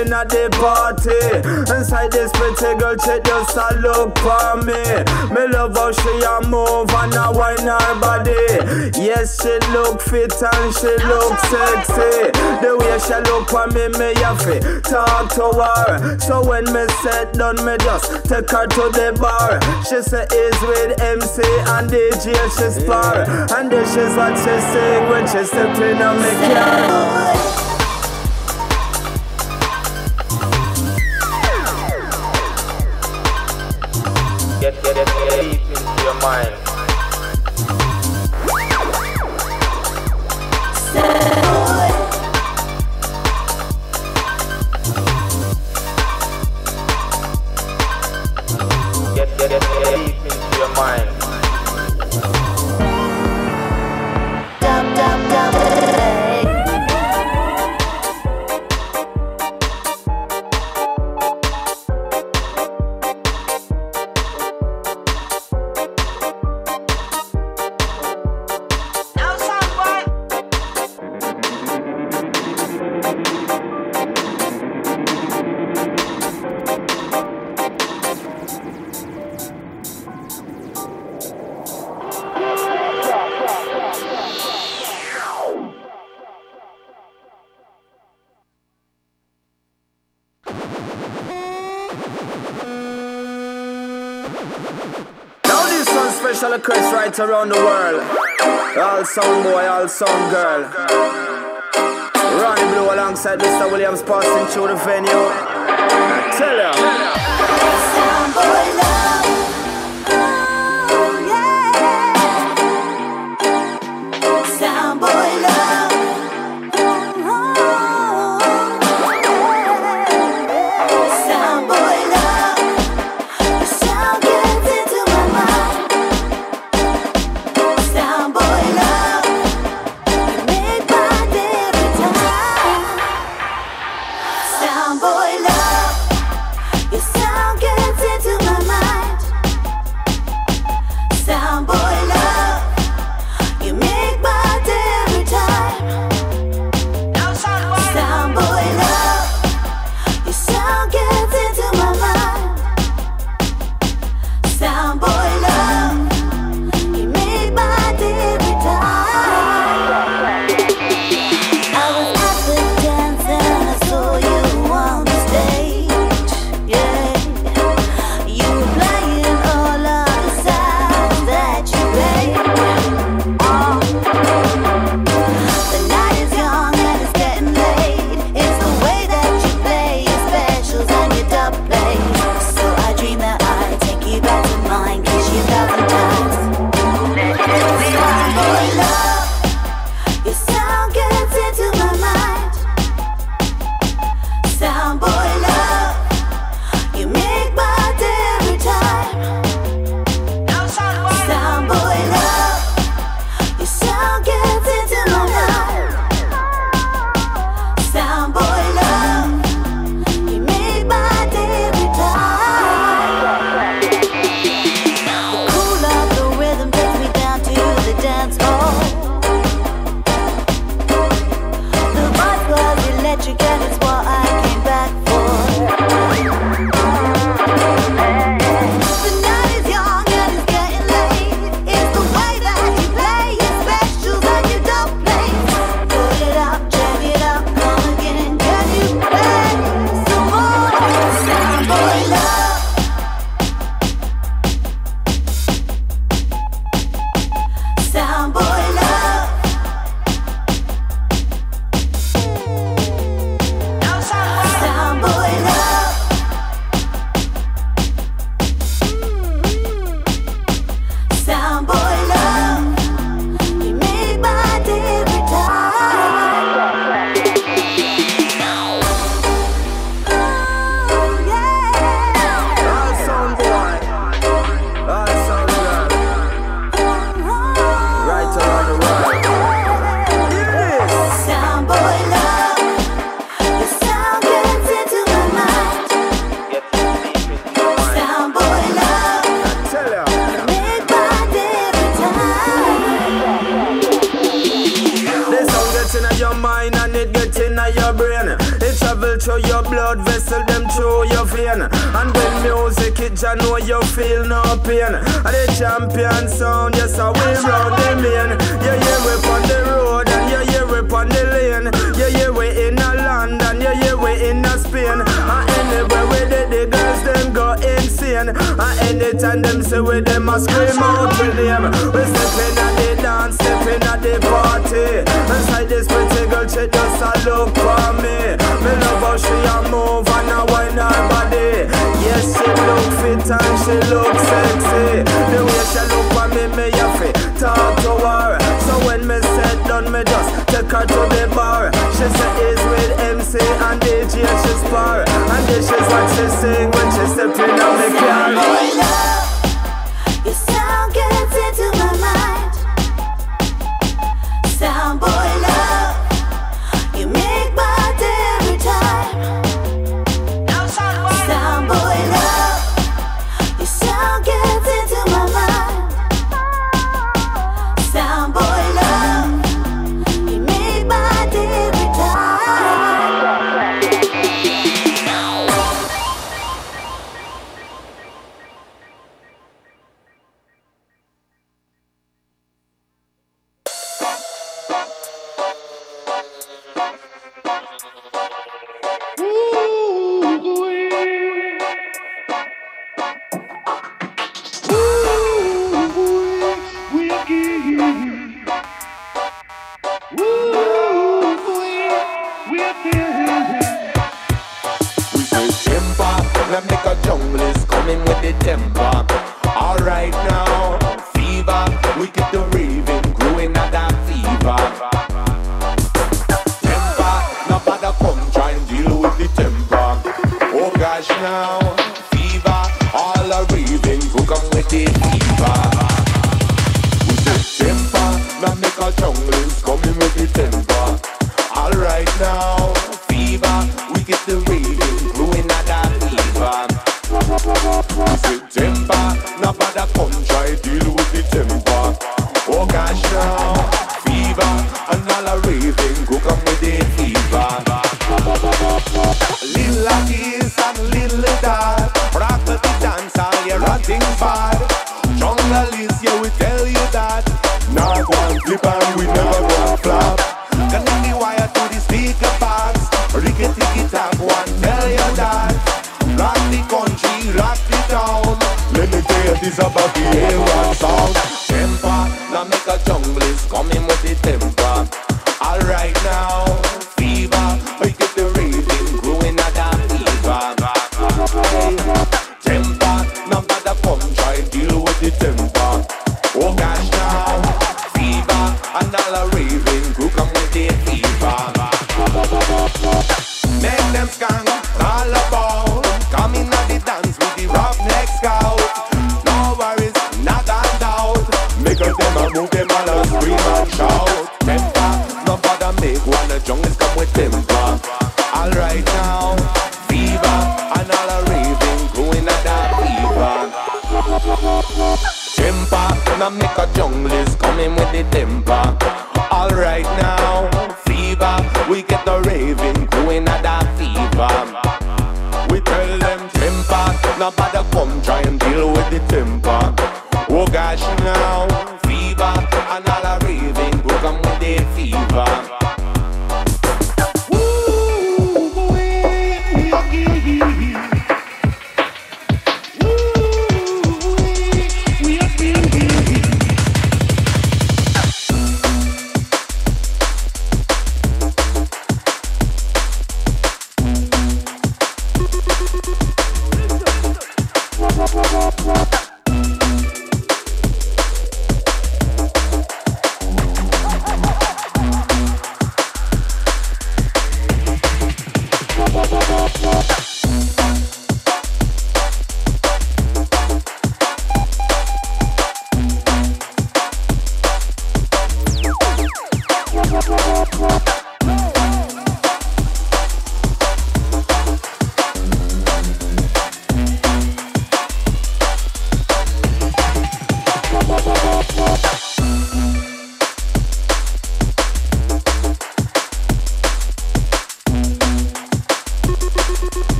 In at the party. Inside this pretty girl, she just a look for me. Me love how she a move and a wine her body. Yes, she look fit and she look sexy. The way she look for me, me have to talk to her. So when me set done, me just take her to the bar. She say is with MC and DJ she spar. And this is what she sing when she in on me car. around the world. All song boy, all song girl. Ronnie Blue alongside Mr. Williams passing through the venue. I tell ya. Sound boy love.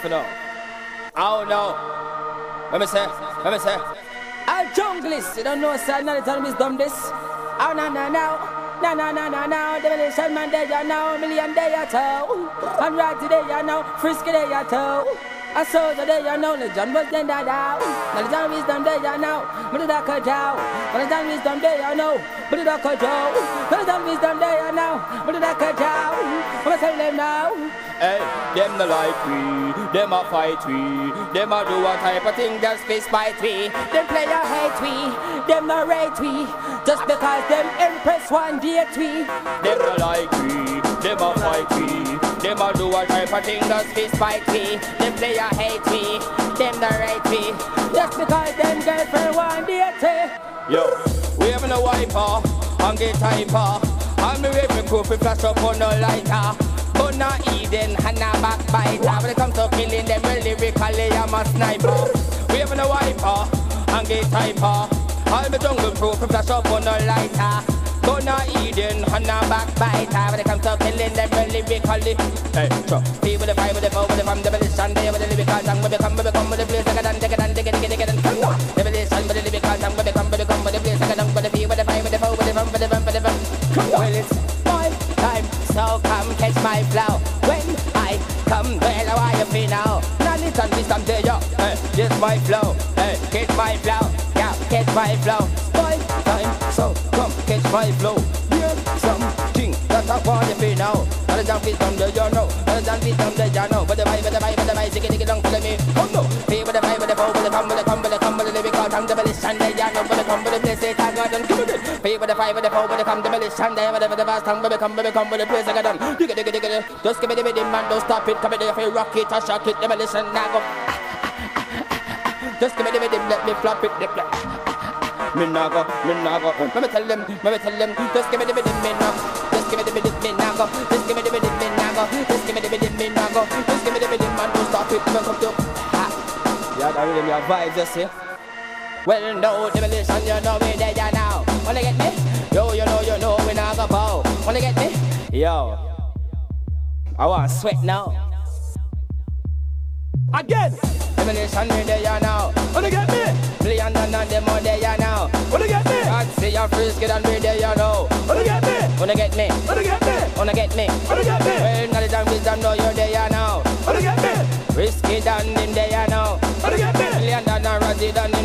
For now. Oh no. Let me say, let me say. I'm junglist, you don't know, sir. Now the time is dumb this. Oh no, no, no. No, no, no, no, no. Demolition man, there you know. Million Dan at all. And right today, you know. Frisky day at all. I saw the day, you know. The John was then that out. Now the is dumb day, you know. But the cut down. But the is dumb day, you know. But the cut down. But the is dumb day, you know. But the cut down. I'm gonna tell them now. Hey, them no like we, them a fight we, them a do a type of thing just fist fight we. Them player hate we, them no rate we, just because them impress one date we. Them no like we, them a fight we, them a do a type of thing just fist fight we. Them player hate we, them no rate we, just because them girlfriend one date we. Yo, we having a wiper, and get for, and me wave me fi flash up on the lighter. Gonna Eden and a backbiter. When it comes to killing them, well, lyrically I'm a sniper. We have a wiper and get typer. All the jungle crew flash up on a lighter. Gonna Eden and a backbiter. When it comes to killing them, well, lyrically. Hey, so people the five with the four with the from the militia, they with the lyrical tongue. We become, we become with the place. Take a dan, take a dan, take a take a take a take a. The militia with the lyrical tongue. We become, we become with the place. Take a dan, with the P, with the five, with the four, with the from, with the from, with the from. Well, it's my time, so come catch my flow. When I come, well, how are you feel now? Knowledge and wisdom there, yo. Hey, this my flow. Hey, catch my flow. Yeah, catch my flow. My time, so come catch my flow. Hear something that I want you feel now. Knowledge and wisdom there, you know. Knowledge and wisdom there, you know. With the vibe, with the vibe, with the vibe, sing it, sing it, don't follow me. Come no. Be with the vibe, with the flow, with the come, with the come, with the come, with the lyrical tongue, the come, with the place, they tag, God, and come with it. Be with the five, with the four, with the come, the there, with the with the vast tongue, with the come, with the come, with the place, I got done. Digga, digga, digga. Just give me the rhythm and don't stop it. Come in there, if you rock it or shock it, demolition, now go. Just give me the rhythm, let me flop it, dip, dip. Me nah go, me nah go. Let me tell them, let me tell them. Just give me the rhythm, me nah. Just give me the rhythm, me nah. Just give me the rhythm, me nah. Just give me the rhythm, me nah. Just give me the rhythm and don't stop it. Come to. Ha. Yeah, that rhythm, your vibes, you see. Well, no demolition, you know me there ya now. Wanna get me? Yo, you know, you know, we not go bow. Wanna get me? Yo, I want sweat now. Again. Demolition, me there ya now. Wanna get me? Million and and them more there ya now. Wanna get me? God see your frisky and me there ya know. Wanna get me? Wanna get me? Wanna get me? Wanna get me? Wanna get me? Well, knowledge and wisdom know you there now. Wanna get me? Risky done in there ya now. Wanna get me? Million and and Razzie done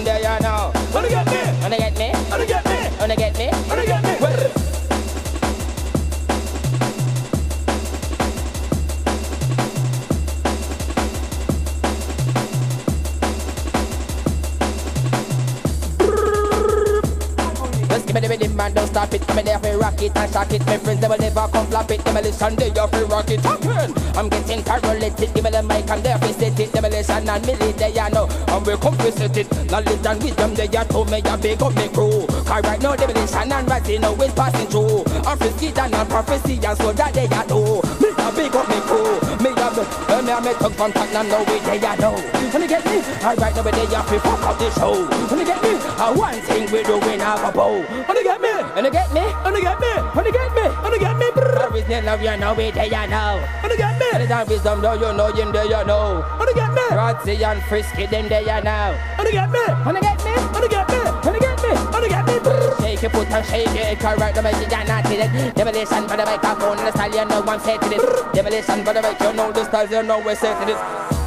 Baby, baby. Me and don't stop it. In there for rock it and shock it. My friends they will never come flop it. Demolition they are for rock it. Again. I'm getting paralytic. Give me the mic and there for set it. Demolition and Millie they ya know. And we come to it. Knowledge and wisdom they ya told me ya big up me crew. Cause right now demolition and rising now is passing through. I'm frisky and I'm prophecy and so that they ya do. Me ya big up me crew. Me me, uh, me ya me took contact and now we they ya know. Wanna get me? Alright now we they ya fi fuck up the show. Wanna get me? Uh, one thing we doing have a bow. Wanna get me? Wanna get me? Wanna get me? Wanna get me? Wanna get me? Brrr. Wisdom love you know we there you know. Wanna get me? Wanna that wisdom know you know him there you know. Wanna get me? Rotsy and frisky them there you know. Wanna get me? Wanna get me? Wanna get me? Wanna get me? Wanna get me? Shake your foot and shake it. Correct the magic and not it. Demolition for the microphone and the style you know I'm set to this. Demolition for the mic you know the style you know we're set to this.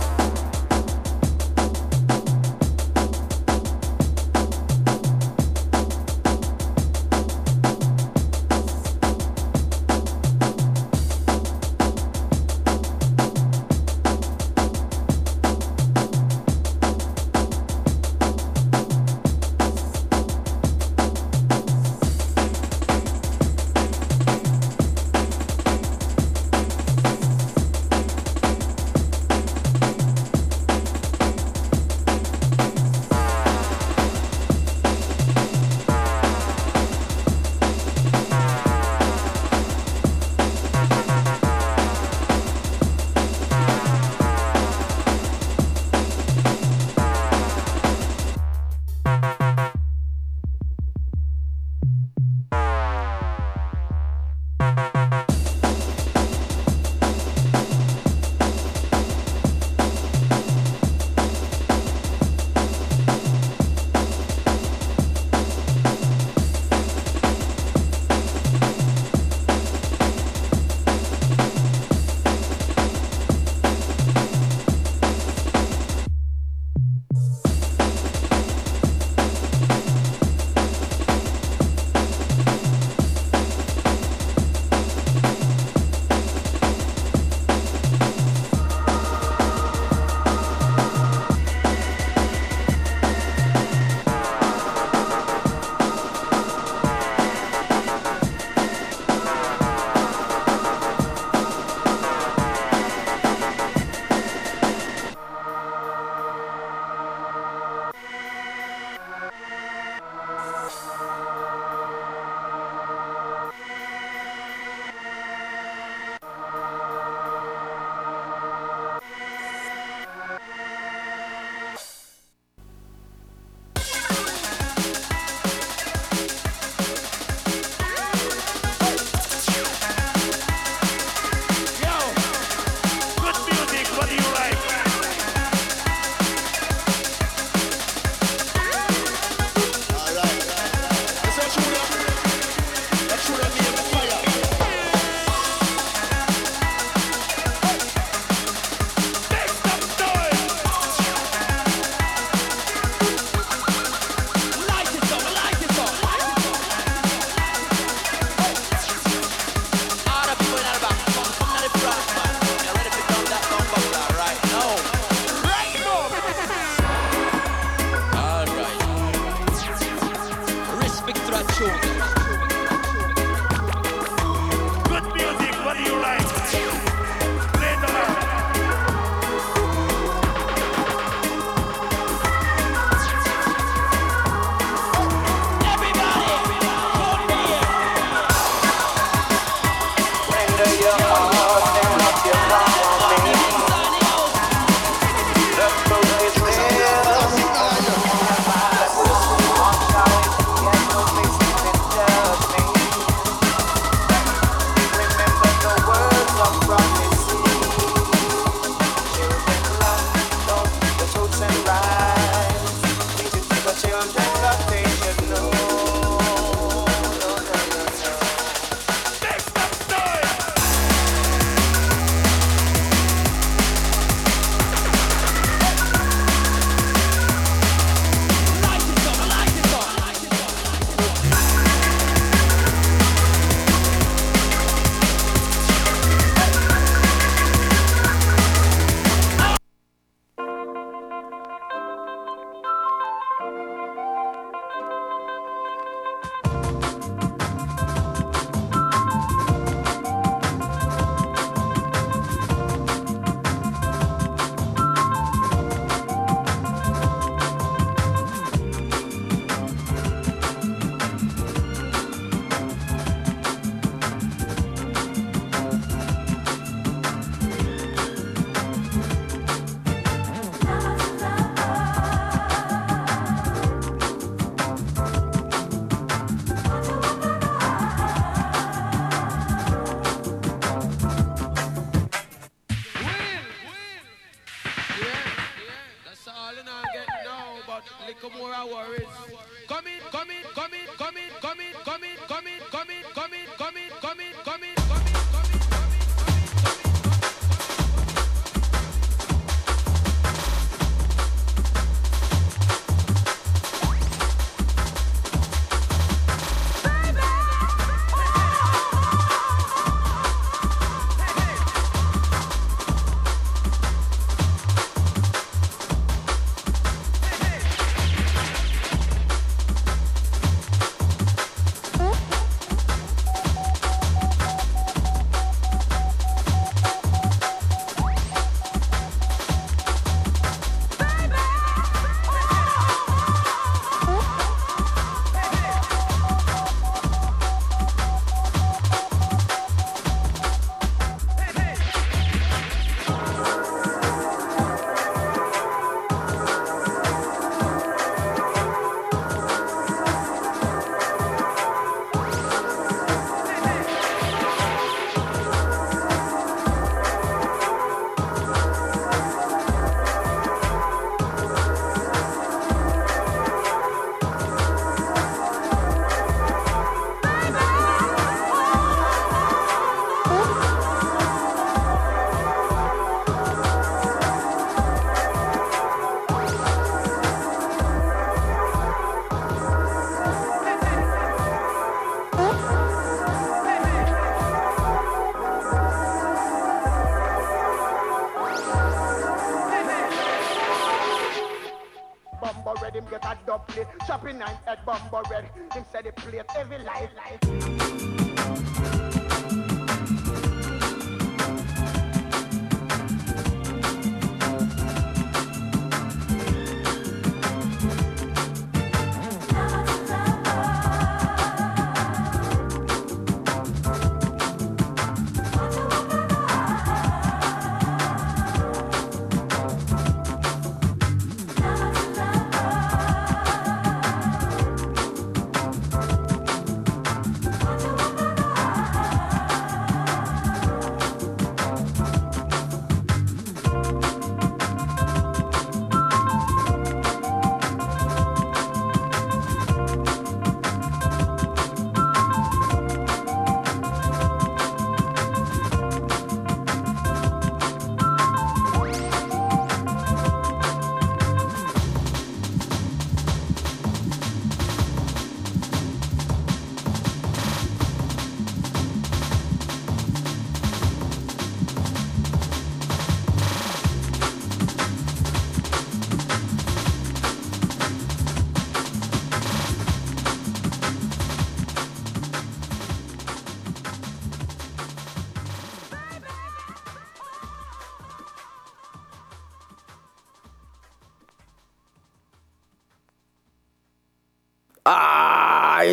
Shopping night at Bumble Red. Him said he played every life. life.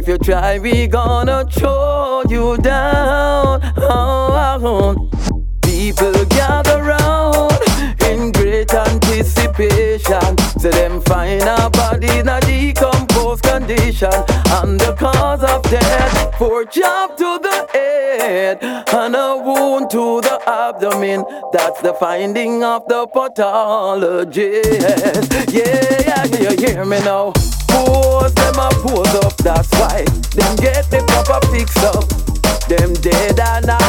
if you try, we gonna throw you down. Oh, oh, People gather round in great anticipation. Say them find a body in a decomposed condition, and the cause of death for job to the head and a wound to the abdomen. That's the finding of the pathologist. Yeah, yeah, yeah, you hear me now. Ooh a pose up, that's why them get the proper fix up. Them dead and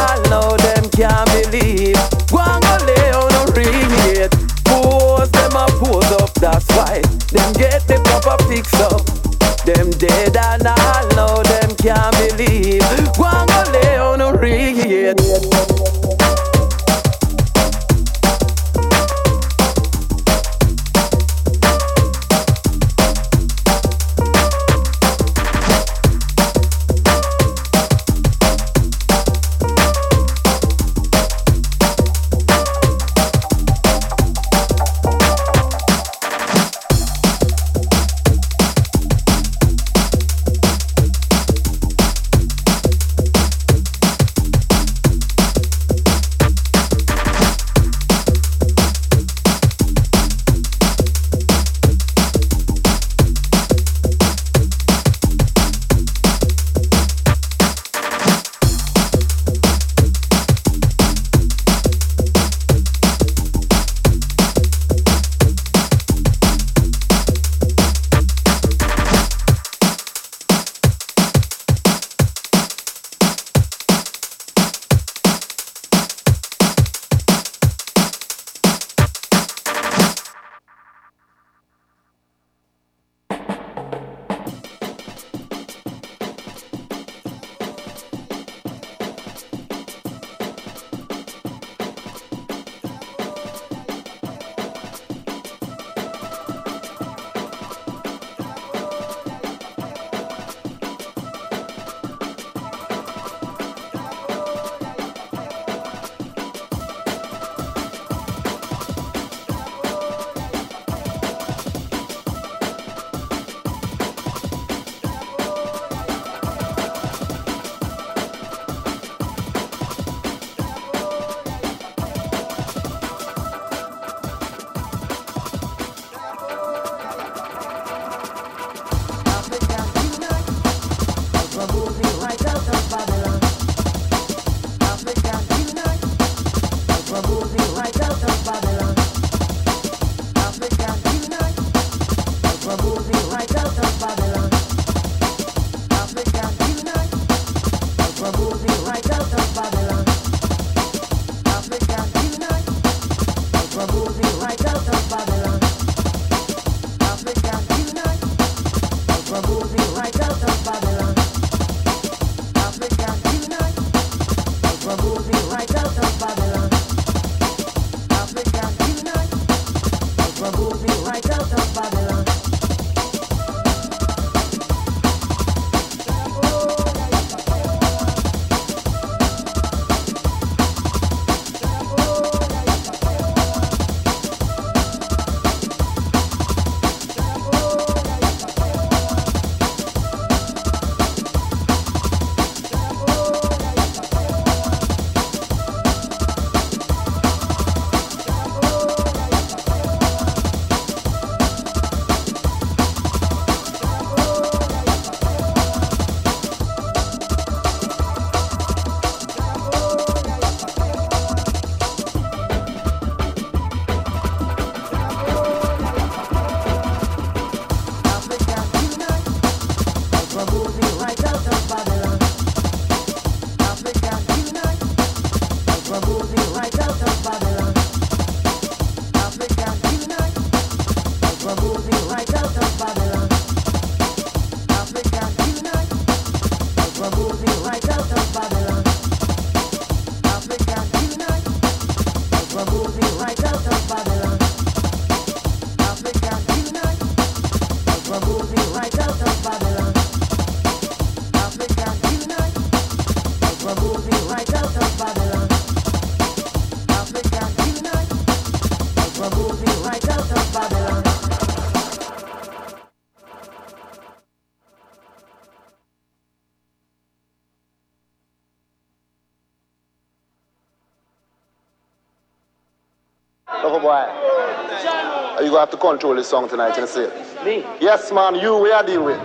control this song tonight, you see? Me? Yes, man, you we are dealing with.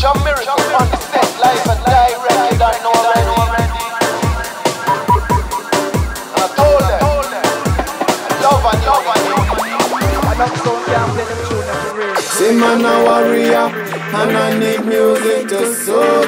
John Miracle on the set, live and direct, you don't know already. And I told them, love and love and you. Enough sound can't play them tune for real. Say man I a warrior and I need music to soothe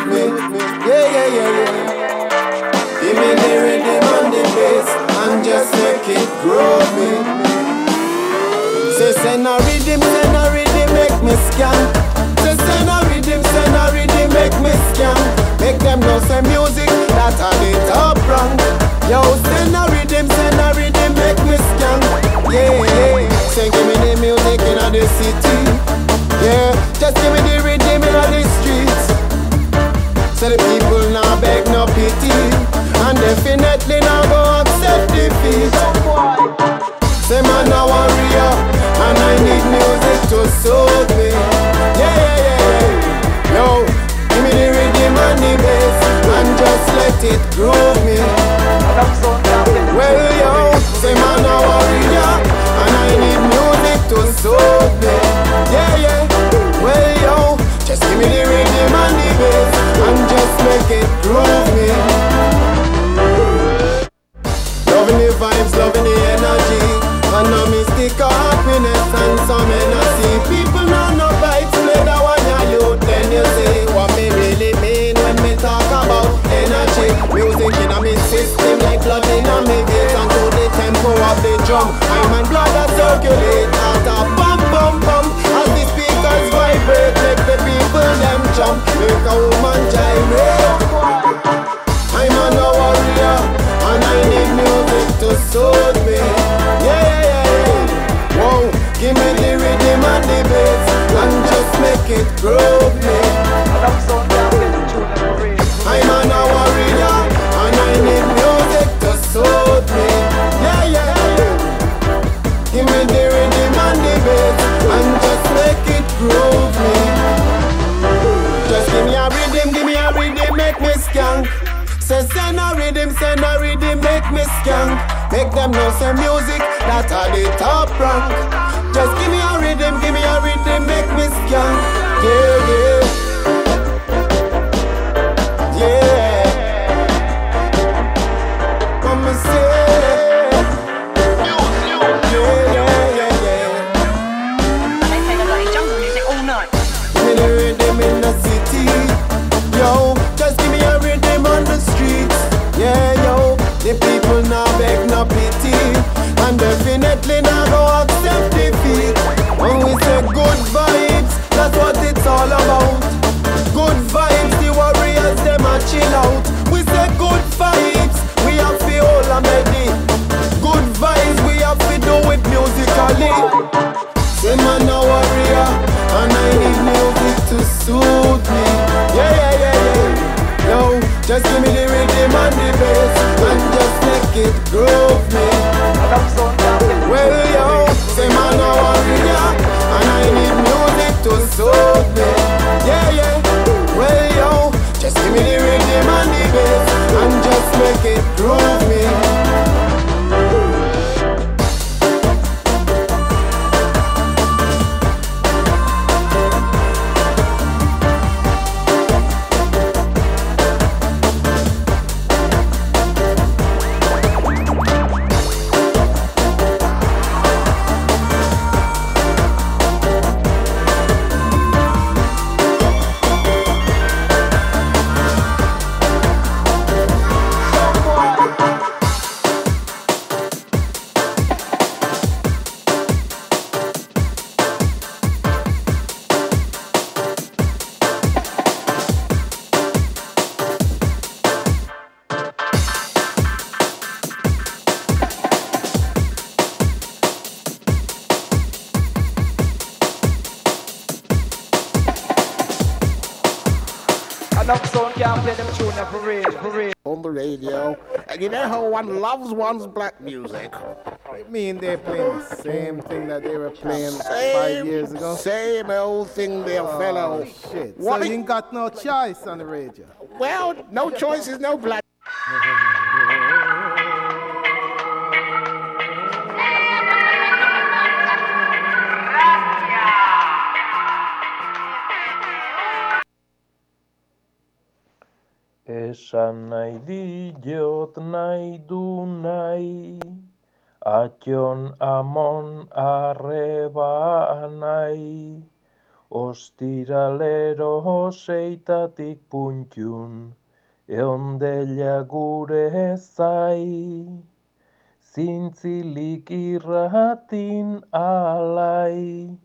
Yo, send a rhythm, send a rhythm, make me scan. Yeah, say give me the music in the city. Yeah, just give me the rhythm in the streets. So the people now beg no pity And definitely now go accept defeat Say man a warrior And I need music to soothe me Yeah, yeah, yeah Yo, give me the rhythm and the bass And just let it groove make it Loving the vibes, loving the energy. And a mystic happiness and some energy. People know no bites, play that one ya youth Then you see. What me really mean when me talk about energy? Music in a me system like blood in a me veins. And to the tempo of the drum I'm and blood that circulate out a bum bum bum vibrate, make the people them jump. Make a woman gyrate one's black music. I mean, they're playing the same thing that they were playing same, five years ago. Same old thing, there, oh, fellow. Shit. What so you ain't got no choice on the radio. Well, no choice is no black. Esan nahi Ostiralero seitatik puntxun, Eondela gure zai, Zintzilik irratin alai,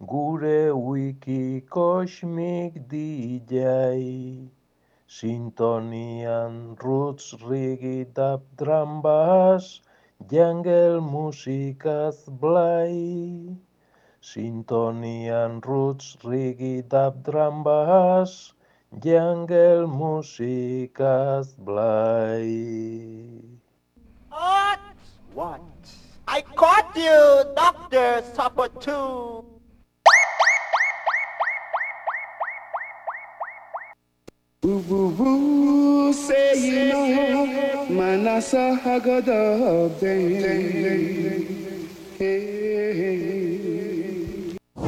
Gure wiki kosmik dijai. Sintonian roots rigidap drambas, jungle musikaz blai. Sintonian roots rigidap drambas, jungle musikaz blai. What? What? I caught you, Dr. Supper 2. Woo woo woo, say you know, manasa hagadab day. Hey, hey, hey.